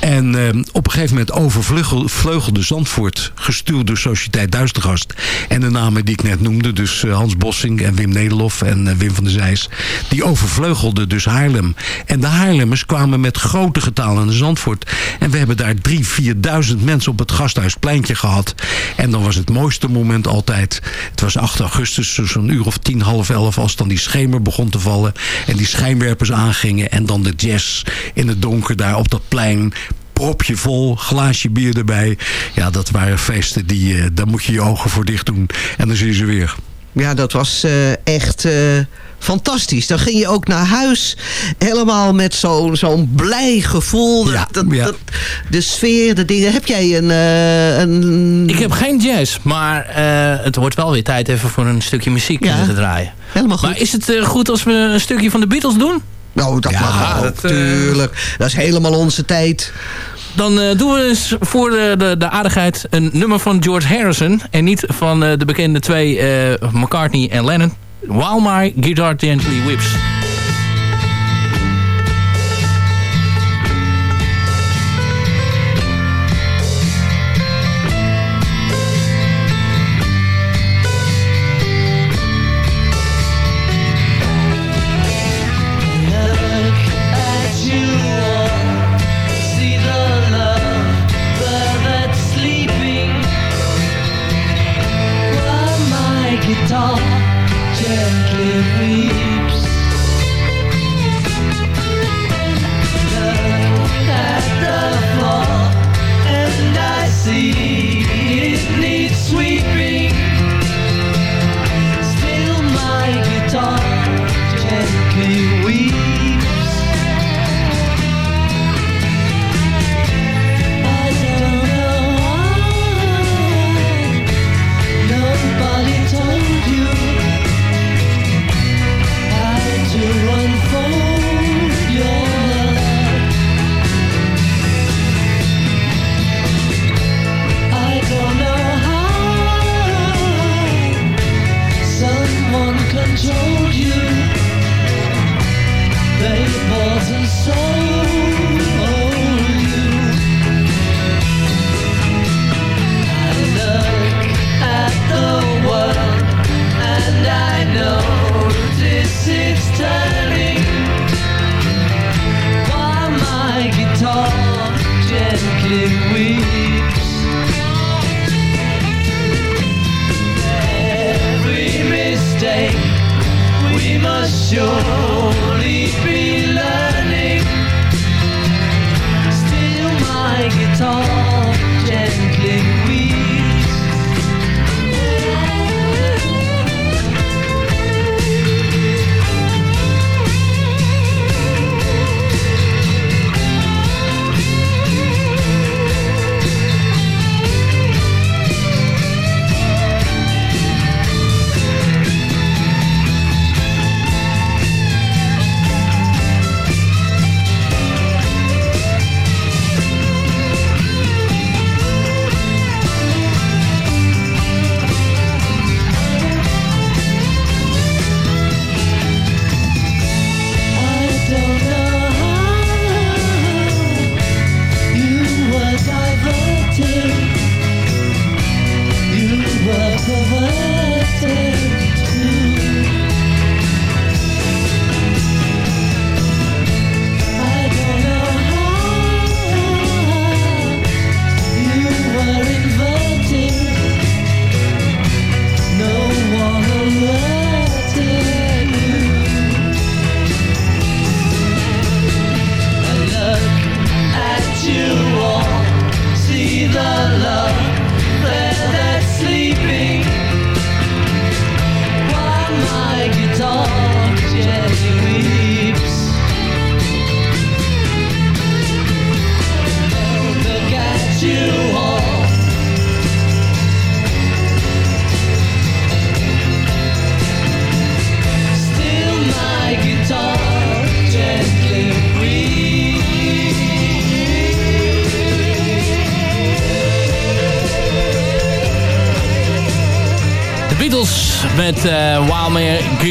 En um, op een gegeven moment overvleugelde Zandvoort... gestuurd door Sociëteit Duistergast. En de namen die ik net noemde, dus uh, Hans Bossing en Wim Nederlof en uh, Wim van der Zijs... die overvleugelden dus Haarlem. En de Haarlemmers kwamen met grote getalen naar Zandvoort. En we hebben daar drie, vierduizend mensen op het Gasthuispleintje gehad. En dan was het mooiste moment altijd... Het was 8 augustus, zo'n uur of tien, half elf... als dan die schemer begon te vallen... en die schijnwerpers aangingen... en dan de jazz in het donker daar op dat plein propje vol, glaasje bier erbij. Ja, dat waren feesten, die, uh, daar moet je je ogen voor dicht doen. En dan zie je ze weer. Ja, dat was eh, echt eh, fantastisch. Dan ging je ook naar huis helemaal met zo'n zo'n blij gevoel. Ja, Dat, ja. dat- de sfeer, de dingen. Heb jij een... eh, een... Ik heb geen jazz, maar eh, het wordt wel weer tijd even voor een stukje muziek Ja. te draaien. Helemaal goed. Maar is het eh, goed als we een stukje van de Beatles doen? Nou, dat mag ook, dat, is helemaal onze tijd. Dan doen we eens voor de, de, de aardigheid een nummer van George Harrison. En niet van de bekende twee McCartney en Lennon. While My Guitar Gently Whips.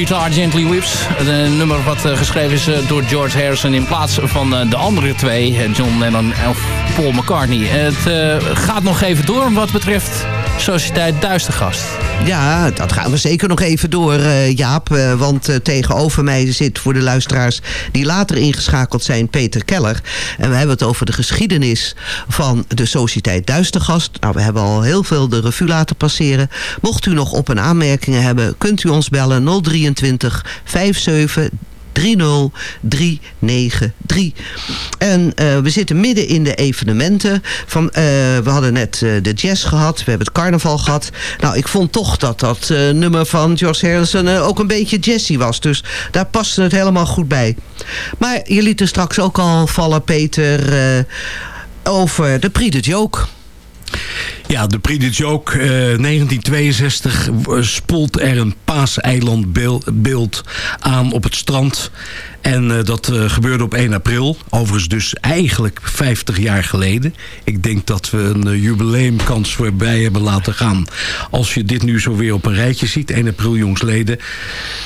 Guitar Gently Whips. Een nummer wat eh, geschreven is eh, door George Harrison in plaats van eh, de andere twee. eh, John Lennon en Paul McCartney. Het eh, gaat nog even door wat betreft Sociëteit Duistergast. Ja, dat gaan we zeker nog even door, eh, Jaap. eh, want eh, tegenover mij zit voor de luisteraars die later ingeschakeld zijn Peter Keller. En we hebben het over de geschiedenis van de Sociëteit Duistergast. Nou, we hebben al heel veel de revue laten passeren. Mocht u nog op- en aanmerkingen hebben, kunt u ons bellen 023 57 30393. En eh, we zitten midden in de evenementen. Van, eh, we hadden net eh, de jazz gehad, we hebben het carnaval gehad. Nou, ik vond toch dat dat nummer van George Harrison ook een beetje jazzy was. Dus daar paste het helemaal goed bij. Maar je liet er straks ook al vallen, Peter, over de Prix de Joke. Ja, de Prix de Joke, eh, 1962 spoelt er een paaseilandbeeld aan op het strand. En eh, dat eh, gebeurde op 1 april. Overigens dus eigenlijk 50 jaar geleden. Ik denk dat we een eh, jubileumkans voorbij hebben laten gaan. Als je dit nu zo weer op een rijtje ziet, 1 april jongsleden.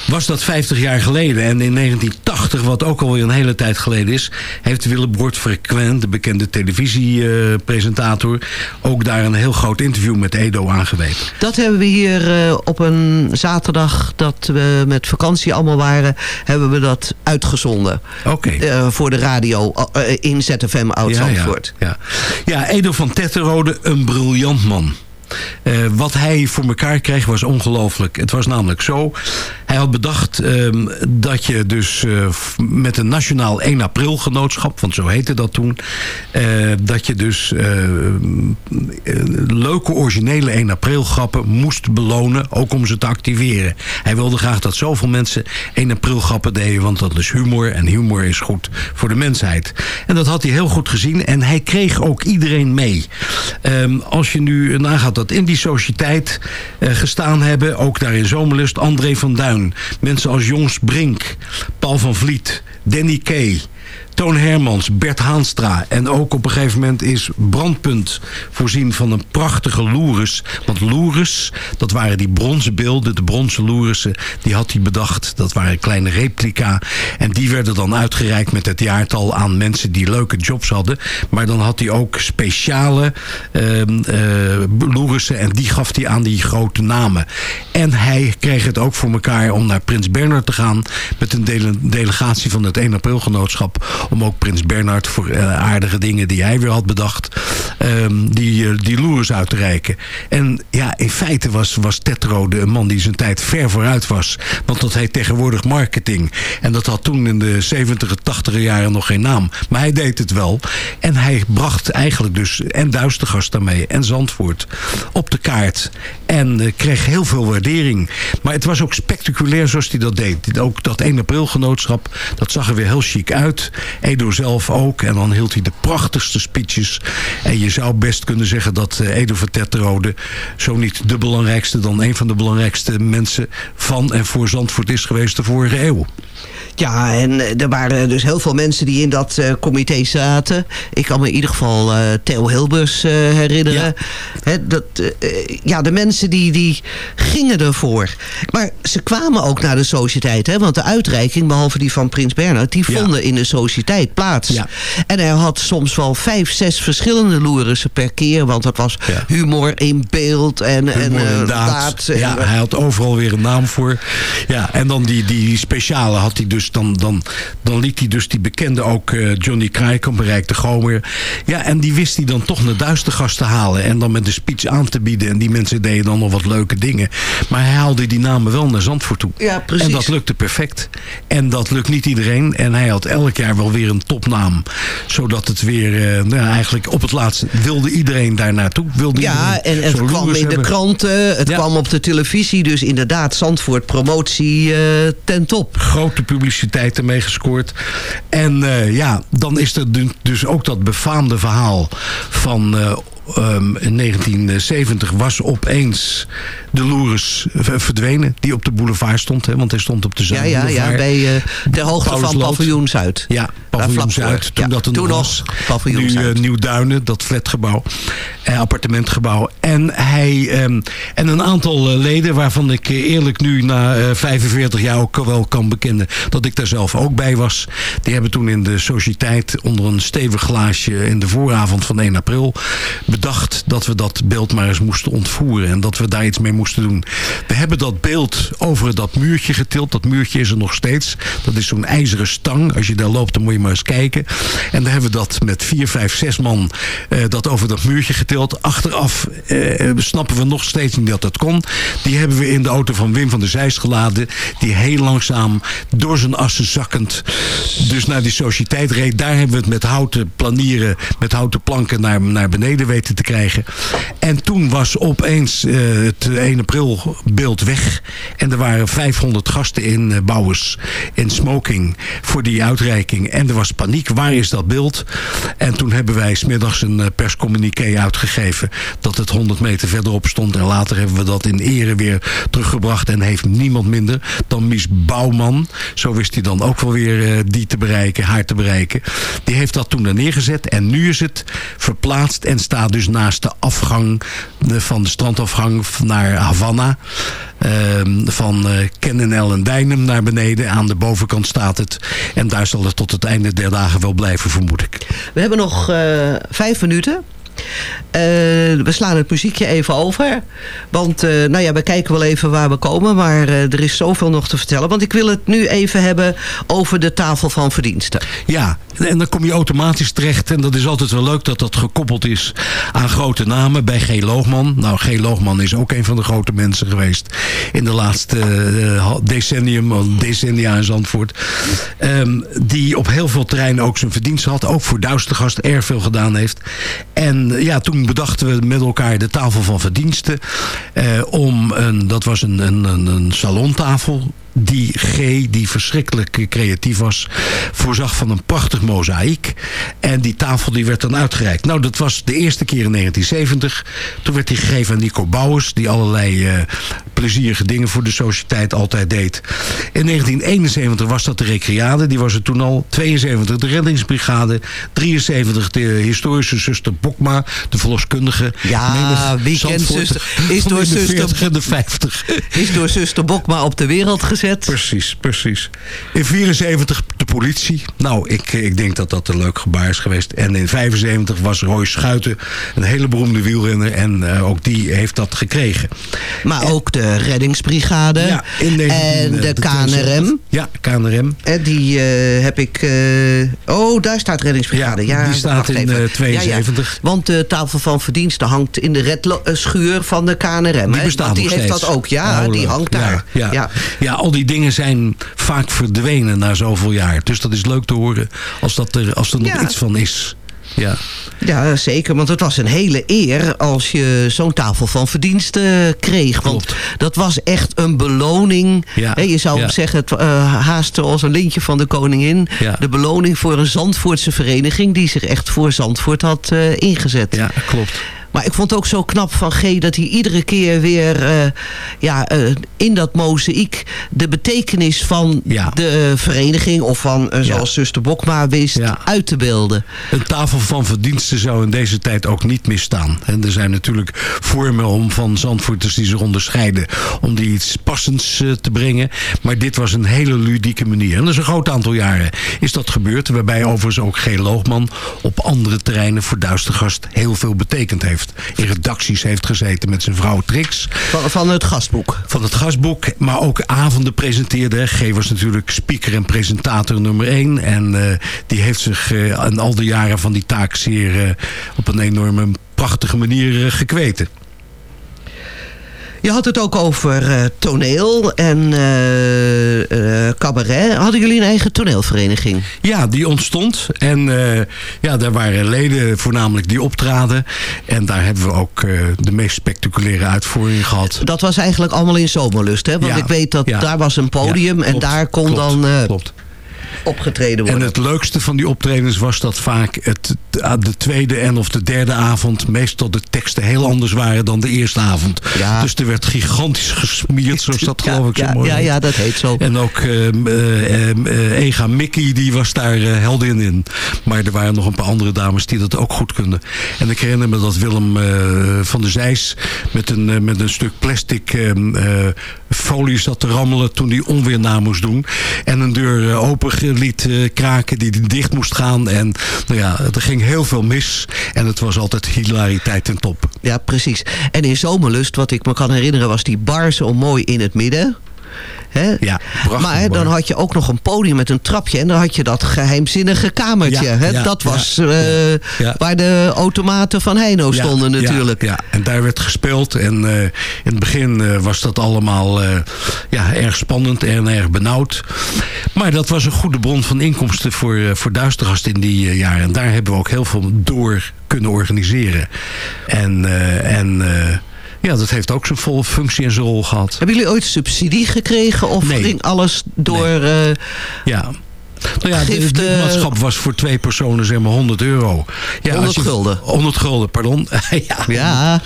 Was dat 50 jaar geleden. En in 1980, wat ook alweer een hele tijd geleden is... heeft Willem Bord Frequent, de bekende televisiepresentator... ook daar een heel groot interview met Edo aangewezen. Dat hebben we hier op een zaterdag dat we met vakantie allemaal waren... hebben we dat uitgezonden. Eh, voor de radio eh, in ZFM Oud-Zandvoort. Ja, ja. ja, Edo van Tetterode, een briljant man. Eh, wat hij voor elkaar kreeg was ongelooflijk. Het was namelijk zo. Hij had bedacht ehm, dat je dus eh, met een nationaal 1 april genootschap, want zo heette dat toen, eh, dat je dus leuke originele 1 april grappen moest belonen, ook om ze te activeren. Hij wilde graag dat zoveel mensen 1 april grappen deden, want dat is humor en humor is goed voor de mensheid. En dat had hij heel goed gezien en hij kreeg ook iedereen mee. Ehm, als je nu nagaat dat in die sociëteit eh, gestaan hebben, ook daar in Zomerlust, André van Duin, mensen als Jons Brink, Paul van Vliet, Danny Kay, Toon Hermans, Bert Haanstra. En ook op een gegeven moment is Brandpunt voorzien van een prachtige loeres. Want loeres, dat waren die bronzen beelden, de bronzen loeressen, die had hij bedacht. Dat waren kleine replica. En die werden dan uitgereikt met het jaartal aan mensen die leuke jobs hadden. Maar dan had hij ook speciale loeressen en die gaf hij aan die grote namen. En hij kreeg het ook voor elkaar om naar Prins Bernhard te gaan met een dele- delegatie van het 1 april genootschap om ook Prins Bernhard voor eh, aardige dingen die hij weer had bedacht, ehm, die, eh, die loers uit te reiken. En ja, in feite was, was Tetrode een man die zijn tijd ver vooruit was. Want dat heet tegenwoordig marketing. En dat had toen in de 70 80 jaren nog geen naam. Maar hij deed het wel. En hij bracht eigenlijk dus en Duistergast daarmee en Zandvoort op de kaart. En eh, kreeg heel veel waardering. Maar het was ook spectaculair zoals hij dat deed. Ook dat 1 april genootschap, dat zag er weer heel chic uit. Edo zelf ook. En dan hield hij de prachtigste speeches. En je zou best kunnen zeggen dat eh, Edo van Tetterode... zo niet de belangrijkste, dan een van de belangrijkste mensen... van en voor Zandvoort is geweest de vorige eeuw. Ja, en eh, er waren dus heel veel mensen die in dat eh, comité zaten. Ik kan me in ieder geval Theo Hilbers herinneren. Hè, dat, ja, de mensen die, die gingen ervoor. Maar ze kwamen ook naar de sociëteit. Hè, want de uitreiking, behalve die van Prins Bernhard... die Ja. vonden in de sociëteit plaats. Ja. En hij had soms wel vijf, zes verschillende loerissen per keer. Want dat was Ja. humor in beeld en, en Humor eh, daad. en- ja, hij had overal weer een naam voor. Ja, en dan die, die speciale had hij dus, dan, dan, dan liet hij dus die bekende ook eh, Johnny Krijkamp, Rijk de Gomer. Ja, en die wist hij dan toch naar Duistergast te halen. En dan met de speech aan te bieden. En die mensen deden dan nog wat leuke dingen. Maar hij haalde die namen wel naar Zandvoort toe. Ja, precies. En dat lukte perfect. En dat lukt niet iedereen. En hij had elk jaar wel weer een topnaam. Zodat het weer, eh, nou, eigenlijk op het laatste wilde iedereen daar naartoe. Wilde Ja, en het kwam in de kranten, het Ja. kwam op de televisie. Dus inderdaad, Zandvoort promotie eh, ten top. grote publiciteit ermee gescoord. En eh, ja, dan is er du- dus ook dat befaamde verhaal van... eh, ehm, in 1970 was opeens de Loeres verdwenen. Die op de boulevard stond. Hè, want hij stond op de Ja, ja, Zuidboulevard. ja, bij, eh ter hoogte van paviljoen Zuid. Ja, paviljoen. Zuid. Toen Ja, dat toen nog nog was. paviljoen nu Zuid. eh, Nieuw-Duinen, dat flatgebouw. Eh, appartementgebouw. En, hij, ehm, en een aantal leden waarvan ik eerlijk nu na eh, 45 jaar ook wel kan bekennen... dat ik daar zelf ook bij was. Die hebben toen in de sociëteit onder een stevig glaasje... in de vooravond van 1 april bedacht dat we dat beeld maar eens moesten ontvoeren. En dat we daar iets mee moesten doen. We hebben dat beeld over dat muurtje getild. Dat muurtje is er nog steeds. Dat is zo'n ijzeren stang. Als je daar loopt, dan moet je maar eens kijken. En dan hebben we dat met vier, vijf, zes man eh, dat over dat muurtje getild. Achteraf eh, snappen we nog steeds niet dat dat kon. Die hebben we in de auto van Wim van der Zijst geladen. Die heel langzaam door zijn assen zakkend dus naar die sociëteit reed. Daar hebben we het met houten planieren, met houten planken naar, naar beneden weten te krijgen. En toen was opeens eh, het 1 april beeld weg. En er waren 500 gasten in uh, Bouwers in smoking voor die uitreiking. En er was paniek. Waar is dat beeld? En toen hebben wij smiddags een uh, perscommuniqué uitgegeven dat het 100 meter verderop stond. En later hebben we dat in ere weer teruggebracht. En heeft niemand minder dan Mies Bouwman. Zo wist hij dan ook wel weer die te bereiken, haar te bereiken. Die heeft dat toen er neergezet. En nu is het verplaatst en staat dus naast de afgang van de strandafgang naar Havana. Uh, van uh, Kennenel en Dijnem naar beneden. Aan de bovenkant staat het. En daar zal het tot het einde der dagen wel blijven, vermoed ik. We hebben nog uh, vijf minuten. Uh, we slaan het muziekje even over. Want uh, nou ja, we kijken wel even waar we komen. Maar uh, er is zoveel nog te vertellen. Want ik wil het nu even hebben over de tafel van verdiensten. Ja, en dan kom je automatisch terecht. En dat is altijd wel leuk dat dat gekoppeld is aan grote namen. Bij G. Loogman. Nou, G. Loogman is ook een van de grote mensen geweest. In de laatste decennium, decennia in Zandvoort. Um, die op heel veel terreinen ook zijn verdiensten had. Ook voor Duistergast erg veel gedaan heeft. En ja, toen bedachten we met elkaar de tafel van verdiensten. Eh, om een, dat was een, een, een salontafel die G, die verschrikkelijk creatief was, voorzag van een prachtig mozaïek. En die tafel die werd dan uitgereikt. Nou, dat was de eerste keer in 1970. Toen werd die gegeven aan Nico Bouwers, die allerlei uh, plezierige dingen voor de sociëteit altijd deed. In 1971 was dat de Recreade, die was er toen al. 72 de reddingsbrigade. 73 de historische zuster Bokma, de verloskundige. Ja, wie kent zuster? Is door de zuster, de 50. Is door zuster Bokma op de wereld gezet. Precies, precies. In 74 de politie. Nou, ik, ik denk dat dat een leuk gebaar is geweest. En in 75 was Roy Schuiten een hele beroemde wielrenner. En uh, ook die heeft dat gekregen. Maar en, ook de reddingsbrigade. Ja, in de, en de, de KNRM. Ja, KNRM. En die uh, heb ik... Uh, oh, daar staat reddingsbrigade. Ja, ja die staat in 72. Ja, ja. Want de tafel van verdiensten hangt in de redschuur van de KNRM. Die die heeft dat ook. Ja, die hangt daar. Ja, ja. ja, al die dingen zijn vaak verdwenen na zoveel jaar. Dus dat is leuk te horen als, dat er, als er nog Ja. iets van is. Ja. Ja, zeker. Want het was een hele eer als je zo'n tafel van verdiensten kreeg. Want Klopt. dat was echt een beloning. Ja, je zou ja. zeggen, het uh, haast als een lintje van de koningin. Ja. De beloning voor een Zandvoortse vereniging... die zich echt voor Zandvoort had uh, ingezet. ja, klopt. Maar ik vond het ook zo knap van G dat hij iedere keer weer uh, ja, uh, in dat mozaïek de betekenis van Ja. de vereniging of van, uh, zoals zuster Bokma wist, Ja. uit te beelden. Een tafel van verdiensten zou in deze tijd ook niet misstaan. En er zijn natuurlijk vormen om van Zandvoorters die zich onderscheiden... om die iets passends te brengen. Maar dit was een hele ludieke manier. En dat is een groot aantal jaren is dat gebeurd. Waarbij overigens ook G. Loogman op andere terreinen voor Duistergast heel veel betekend heeft. In redacties heeft gezeten met zijn vrouw Trix. Van, van het gastboek. Van het gastboek, maar ook avonden presenteerde. G was natuurlijk speaker en presentator nummer één. En uh, die heeft zich uh, aan al die jaren van die taak zeer uh, op een enorme prachtige manier gekweten. Je had het ook over uh, toneel en uh, uh, cabaret. Hadden jullie een eigen toneelvereniging? Ja, die ontstond. En ja, daar waren leden voornamelijk die optraden. En daar hebben we ook de meest spectaculaire uitvoering gehad. Dat was eigenlijk allemaal in Zomerlust, hè? Want ja, ik weet dat ja, daar was een podium ja, en daar kon klopt, dan klopt. Opgetreden worden. En het leukste van die optredens was dat vaak het, de tweede en of de derde avond meestal de teksten heel anders waren dan de eerste avond. Ja. Dus er werd gigantisch gesmierd, zoals dat [LAUGHS] geloof ik zo mooi Ja, ja, dat heet zo. En ook uh, uh, uh, Ega Mickey, die was daar uh, heldin in. Maar er waren nog een paar andere dames die dat ook goed konden. En ik herinner me dat Willem van der Zijs met een, met een stuk plastic uh, folie zat te rammelen toen hij onweer na moest doen. En een deur open eh, liet eh, kraken, die dicht moest gaan. En nou ja, er ging heel veel mis. En het was altijd hilariteit ten top. Ja, precies. En in Zomerlust, wat ik me kan herinneren, was die bar zo mooi in het midden. Hè? Ja, prachtig maar hè, dan had je ook nog een podium met een trapje. En dan had je dat geheimzinnige kamertje. Ja, hè? ja, dat was eh, waar de automaten van Heino stonden natuurlijk. Ja, en daar werd gespeeld. En eh, in het begin eh, was dat allemaal ja, erg spannend en erg benauwd. Maar dat was een goede bron van inkomsten voor, voor Duistergast in die jaren. En daar hebben we ook heel veel door kunnen organiseren. En, en ja, dat heeft ook zijn volle functie en zijn rol gehad. Hebben jullie ooit subsidie gekregen? Of Nee. ging alles door... eh, Ja. Nou ja, de- Gift, het eh, lidmaatschap was voor twee personen zeg maar 100 euro. Ja, 100 als je- gulden. 100 gulden, pardon. [LAUGHS] ja. ja,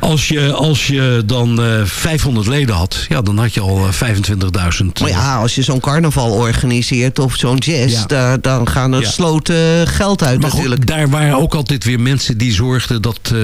Als je, als je dan eh 500 leden had, ja, dan had je al eh, 25.000. maar ja, als je zo'n carnaval organiseert of zo'n jazz... Ja. Daar, dan gaan er Ja. sloten geld uit maar goed, natuurlijk. daar waren ook altijd weer mensen die zorgden dat, eh,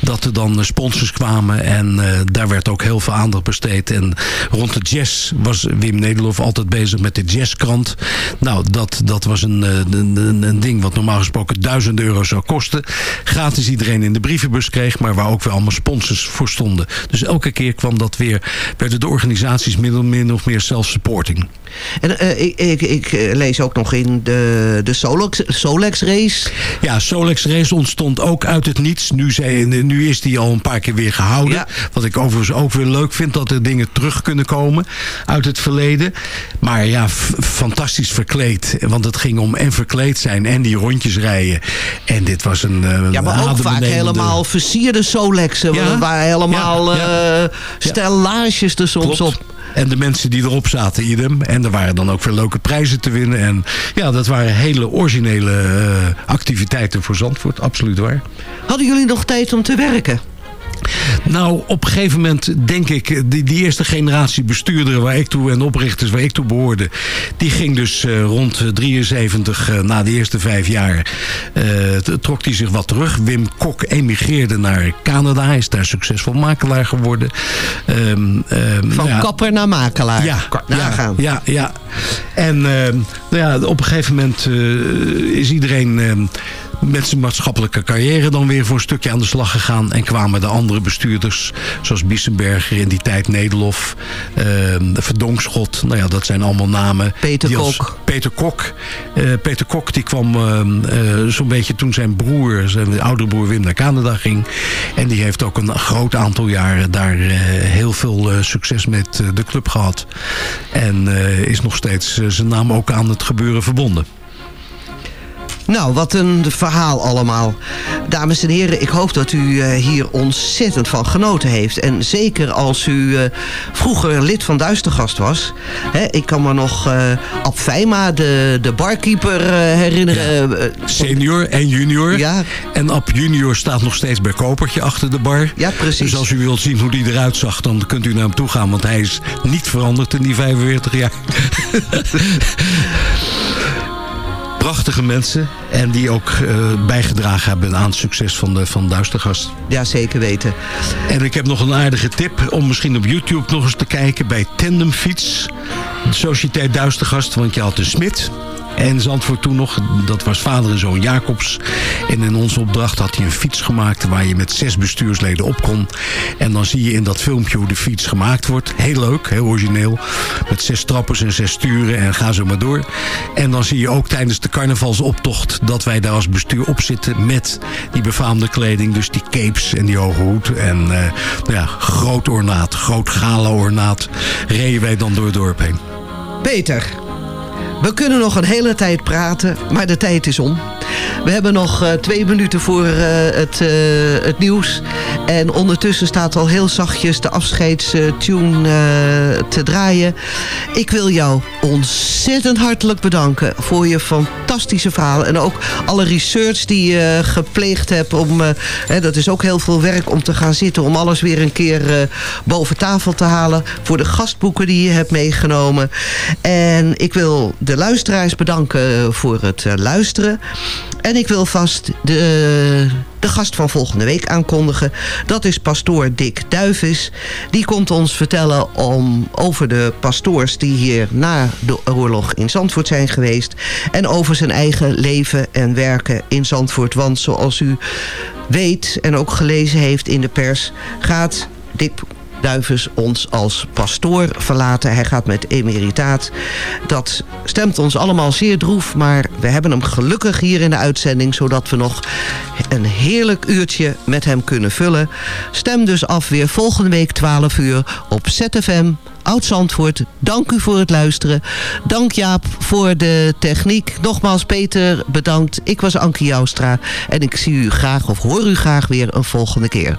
dat er dan eh, sponsors kwamen. En eh, daar werd ook heel veel aandacht besteed. En rond de jazz was Wim Nederlof altijd bezig met de jazzkrant. Nou, dat, dat was een, eh, een, een, ding wat normaal gesproken 1000 euro zou kosten. Gratis iedereen in de brievenbus kreeg, maar waar ook weer allemaal sponsors voor stonden. Dus elke keer kwam dat weer, werden de organisaties min of meer, self-supporting. En eh, ik, ik, ik eh, lees ook nog in de, de Solex, Solex race. Ja, Solex Race ontstond ook uit het niets. Nu, zei, nu is die al een paar keer weer gehouden. Ja. Wat ik overigens ook weer leuk vind, dat er dingen terug kunnen komen uit het verleden. Maar ja, fantastisch verkleed. Want het ging om en verkleed zijn en die rondjes rijden. En dit was een eh, Ja, maar ook vaak helemaal versierde Solexen. Ja. Waar helemaal Ja, ja. eh, stellages er soms Klopt. op. En de mensen die erop zaten, idem. En er waren dan ook veel leuke prijzen te winnen. En ja, dat waren hele originele eh, activiteiten voor Zandvoort. Absoluut waar. Hadden jullie nog tijd om te werken? Nou, op een gegeven moment denk ik, die, die eerste generatie bestuurderen waar ik toe en oprichters waar ik toe behoorde, die ging dus eh, rond 73 eh, na de eerste vijf jaar, eh, trok hij zich wat terug. Wim Kok emigreerde naar Canada, hij is daar succesvol makelaar geworden. Ehm, ehm, Van nou ja, kapper naar makelaar. ja, ja, ja, ja. En ehm, nou ja, op een gegeven moment is iedereen met zijn maatschappelijke carrière dan weer voor een stukje aan de slag gegaan. En kwamen de andere bestuurders, zoals Bissenberger in die tijd, Nederlof, ehm Verdonkschot. Nou ja, dat zijn allemaal namen. Peter Kok. Peter Kok. Eh, Peter Kok die kwam ehm, eh, zo'n beetje toen zijn broer, zijn oudere broer Wim naar Canada ging. En die heeft ook een groot aantal jaren daar eh, heel veel succes met de club gehad. En is nog steeds zijn naam ook aan het gebeuren verbonden. Nou, wat een verhaal allemaal. Dames en heren, ik hoop dat u eh, hier ontzettend van genoten heeft. En zeker als u eh, vroeger lid van Duistergast was. Hè, ik kan me nog eh Ab Fijma, de, de barkeeper, herinneren. Senior en junior. Ja. En Ab junior staat nog steeds bij Kopertje achter de bar. Ja, precies. Dus als u wilt zien hoe die eruit zag, dan kunt u naar hem toe gaan. Want hij is niet veranderd in die 45 jaar. [LAUGHS] Prachtige mensen. En die ook eh, bijgedragen hebben aan het succes van, de, van Duistergast. ja, zeker weten. En ik heb nog een aardige tip om misschien op YouTube nog eens te kijken bij Tandemfiets. De Sociëteit Duistergast, want je had de Smit. En Zandvoort toen nog, dat was vader en zoon Jacobs. En in onze opdracht had hij een fiets gemaakt waar je met zes bestuursleden op kon. En dan zie je in dat filmpje hoe de fiets gemaakt wordt. Heel leuk, heel origineel. Met zes trappers en zes sturen en ga zo maar door. En dan zie je ook tijdens de carnavalsoptocht dat wij daar als bestuur op zitten met die befaamde kleding. Dus die capes en die hoge hoed. En eh, nou ja, groot ornaat, groot gala ornaat. Reden wij dan door het dorp heen. Peter, we kunnen nog een hele tijd praten, maar de tijd is om. We hebben nog eh, twee minuten voor eh, het, eh, het nieuws. En ondertussen staat al heel zachtjes de afscheidstune te draaien. Ik wil jou ontzettend hartelijk bedanken voor je fantastische verhalen. En ook alle research die je gepleegd hebt. Om, dat is ook heel veel werk om te gaan zitten. Om alles weer een keer boven tafel te halen. Voor de gastboeken die je hebt meegenomen. En ik wil de luisteraars bedanken voor het eh, luisteren. En ik wil vast de, de gast van volgende week aankondigen. Dat is pastoor Dick Duivis. Die komt ons vertellen om, over de pastoors die hier na de oorlog in Zandvoort zijn geweest. En over zijn eigen leven en werken in Zandvoort. Want zoals u weet en ook gelezen heeft in de pers... gaat Dick Duivens ons als pastoor verlaten. Hij gaat met emeritaat. Dat stemt ons allemaal zeer droef. Maar we hebben hem gelukkig hier in de uitzending... zodat we nog een heerlijk uurtje met hem kunnen vullen. Stem dus af weer volgende week 12 uur op ZFM... Oud-Zandvoort, dank u voor het luisteren. Dank Jaap voor de techniek. Nogmaals Peter, bedankt. Ik was Ankie Joustra en ik zie u graag of hoor u graag weer een volgende keer.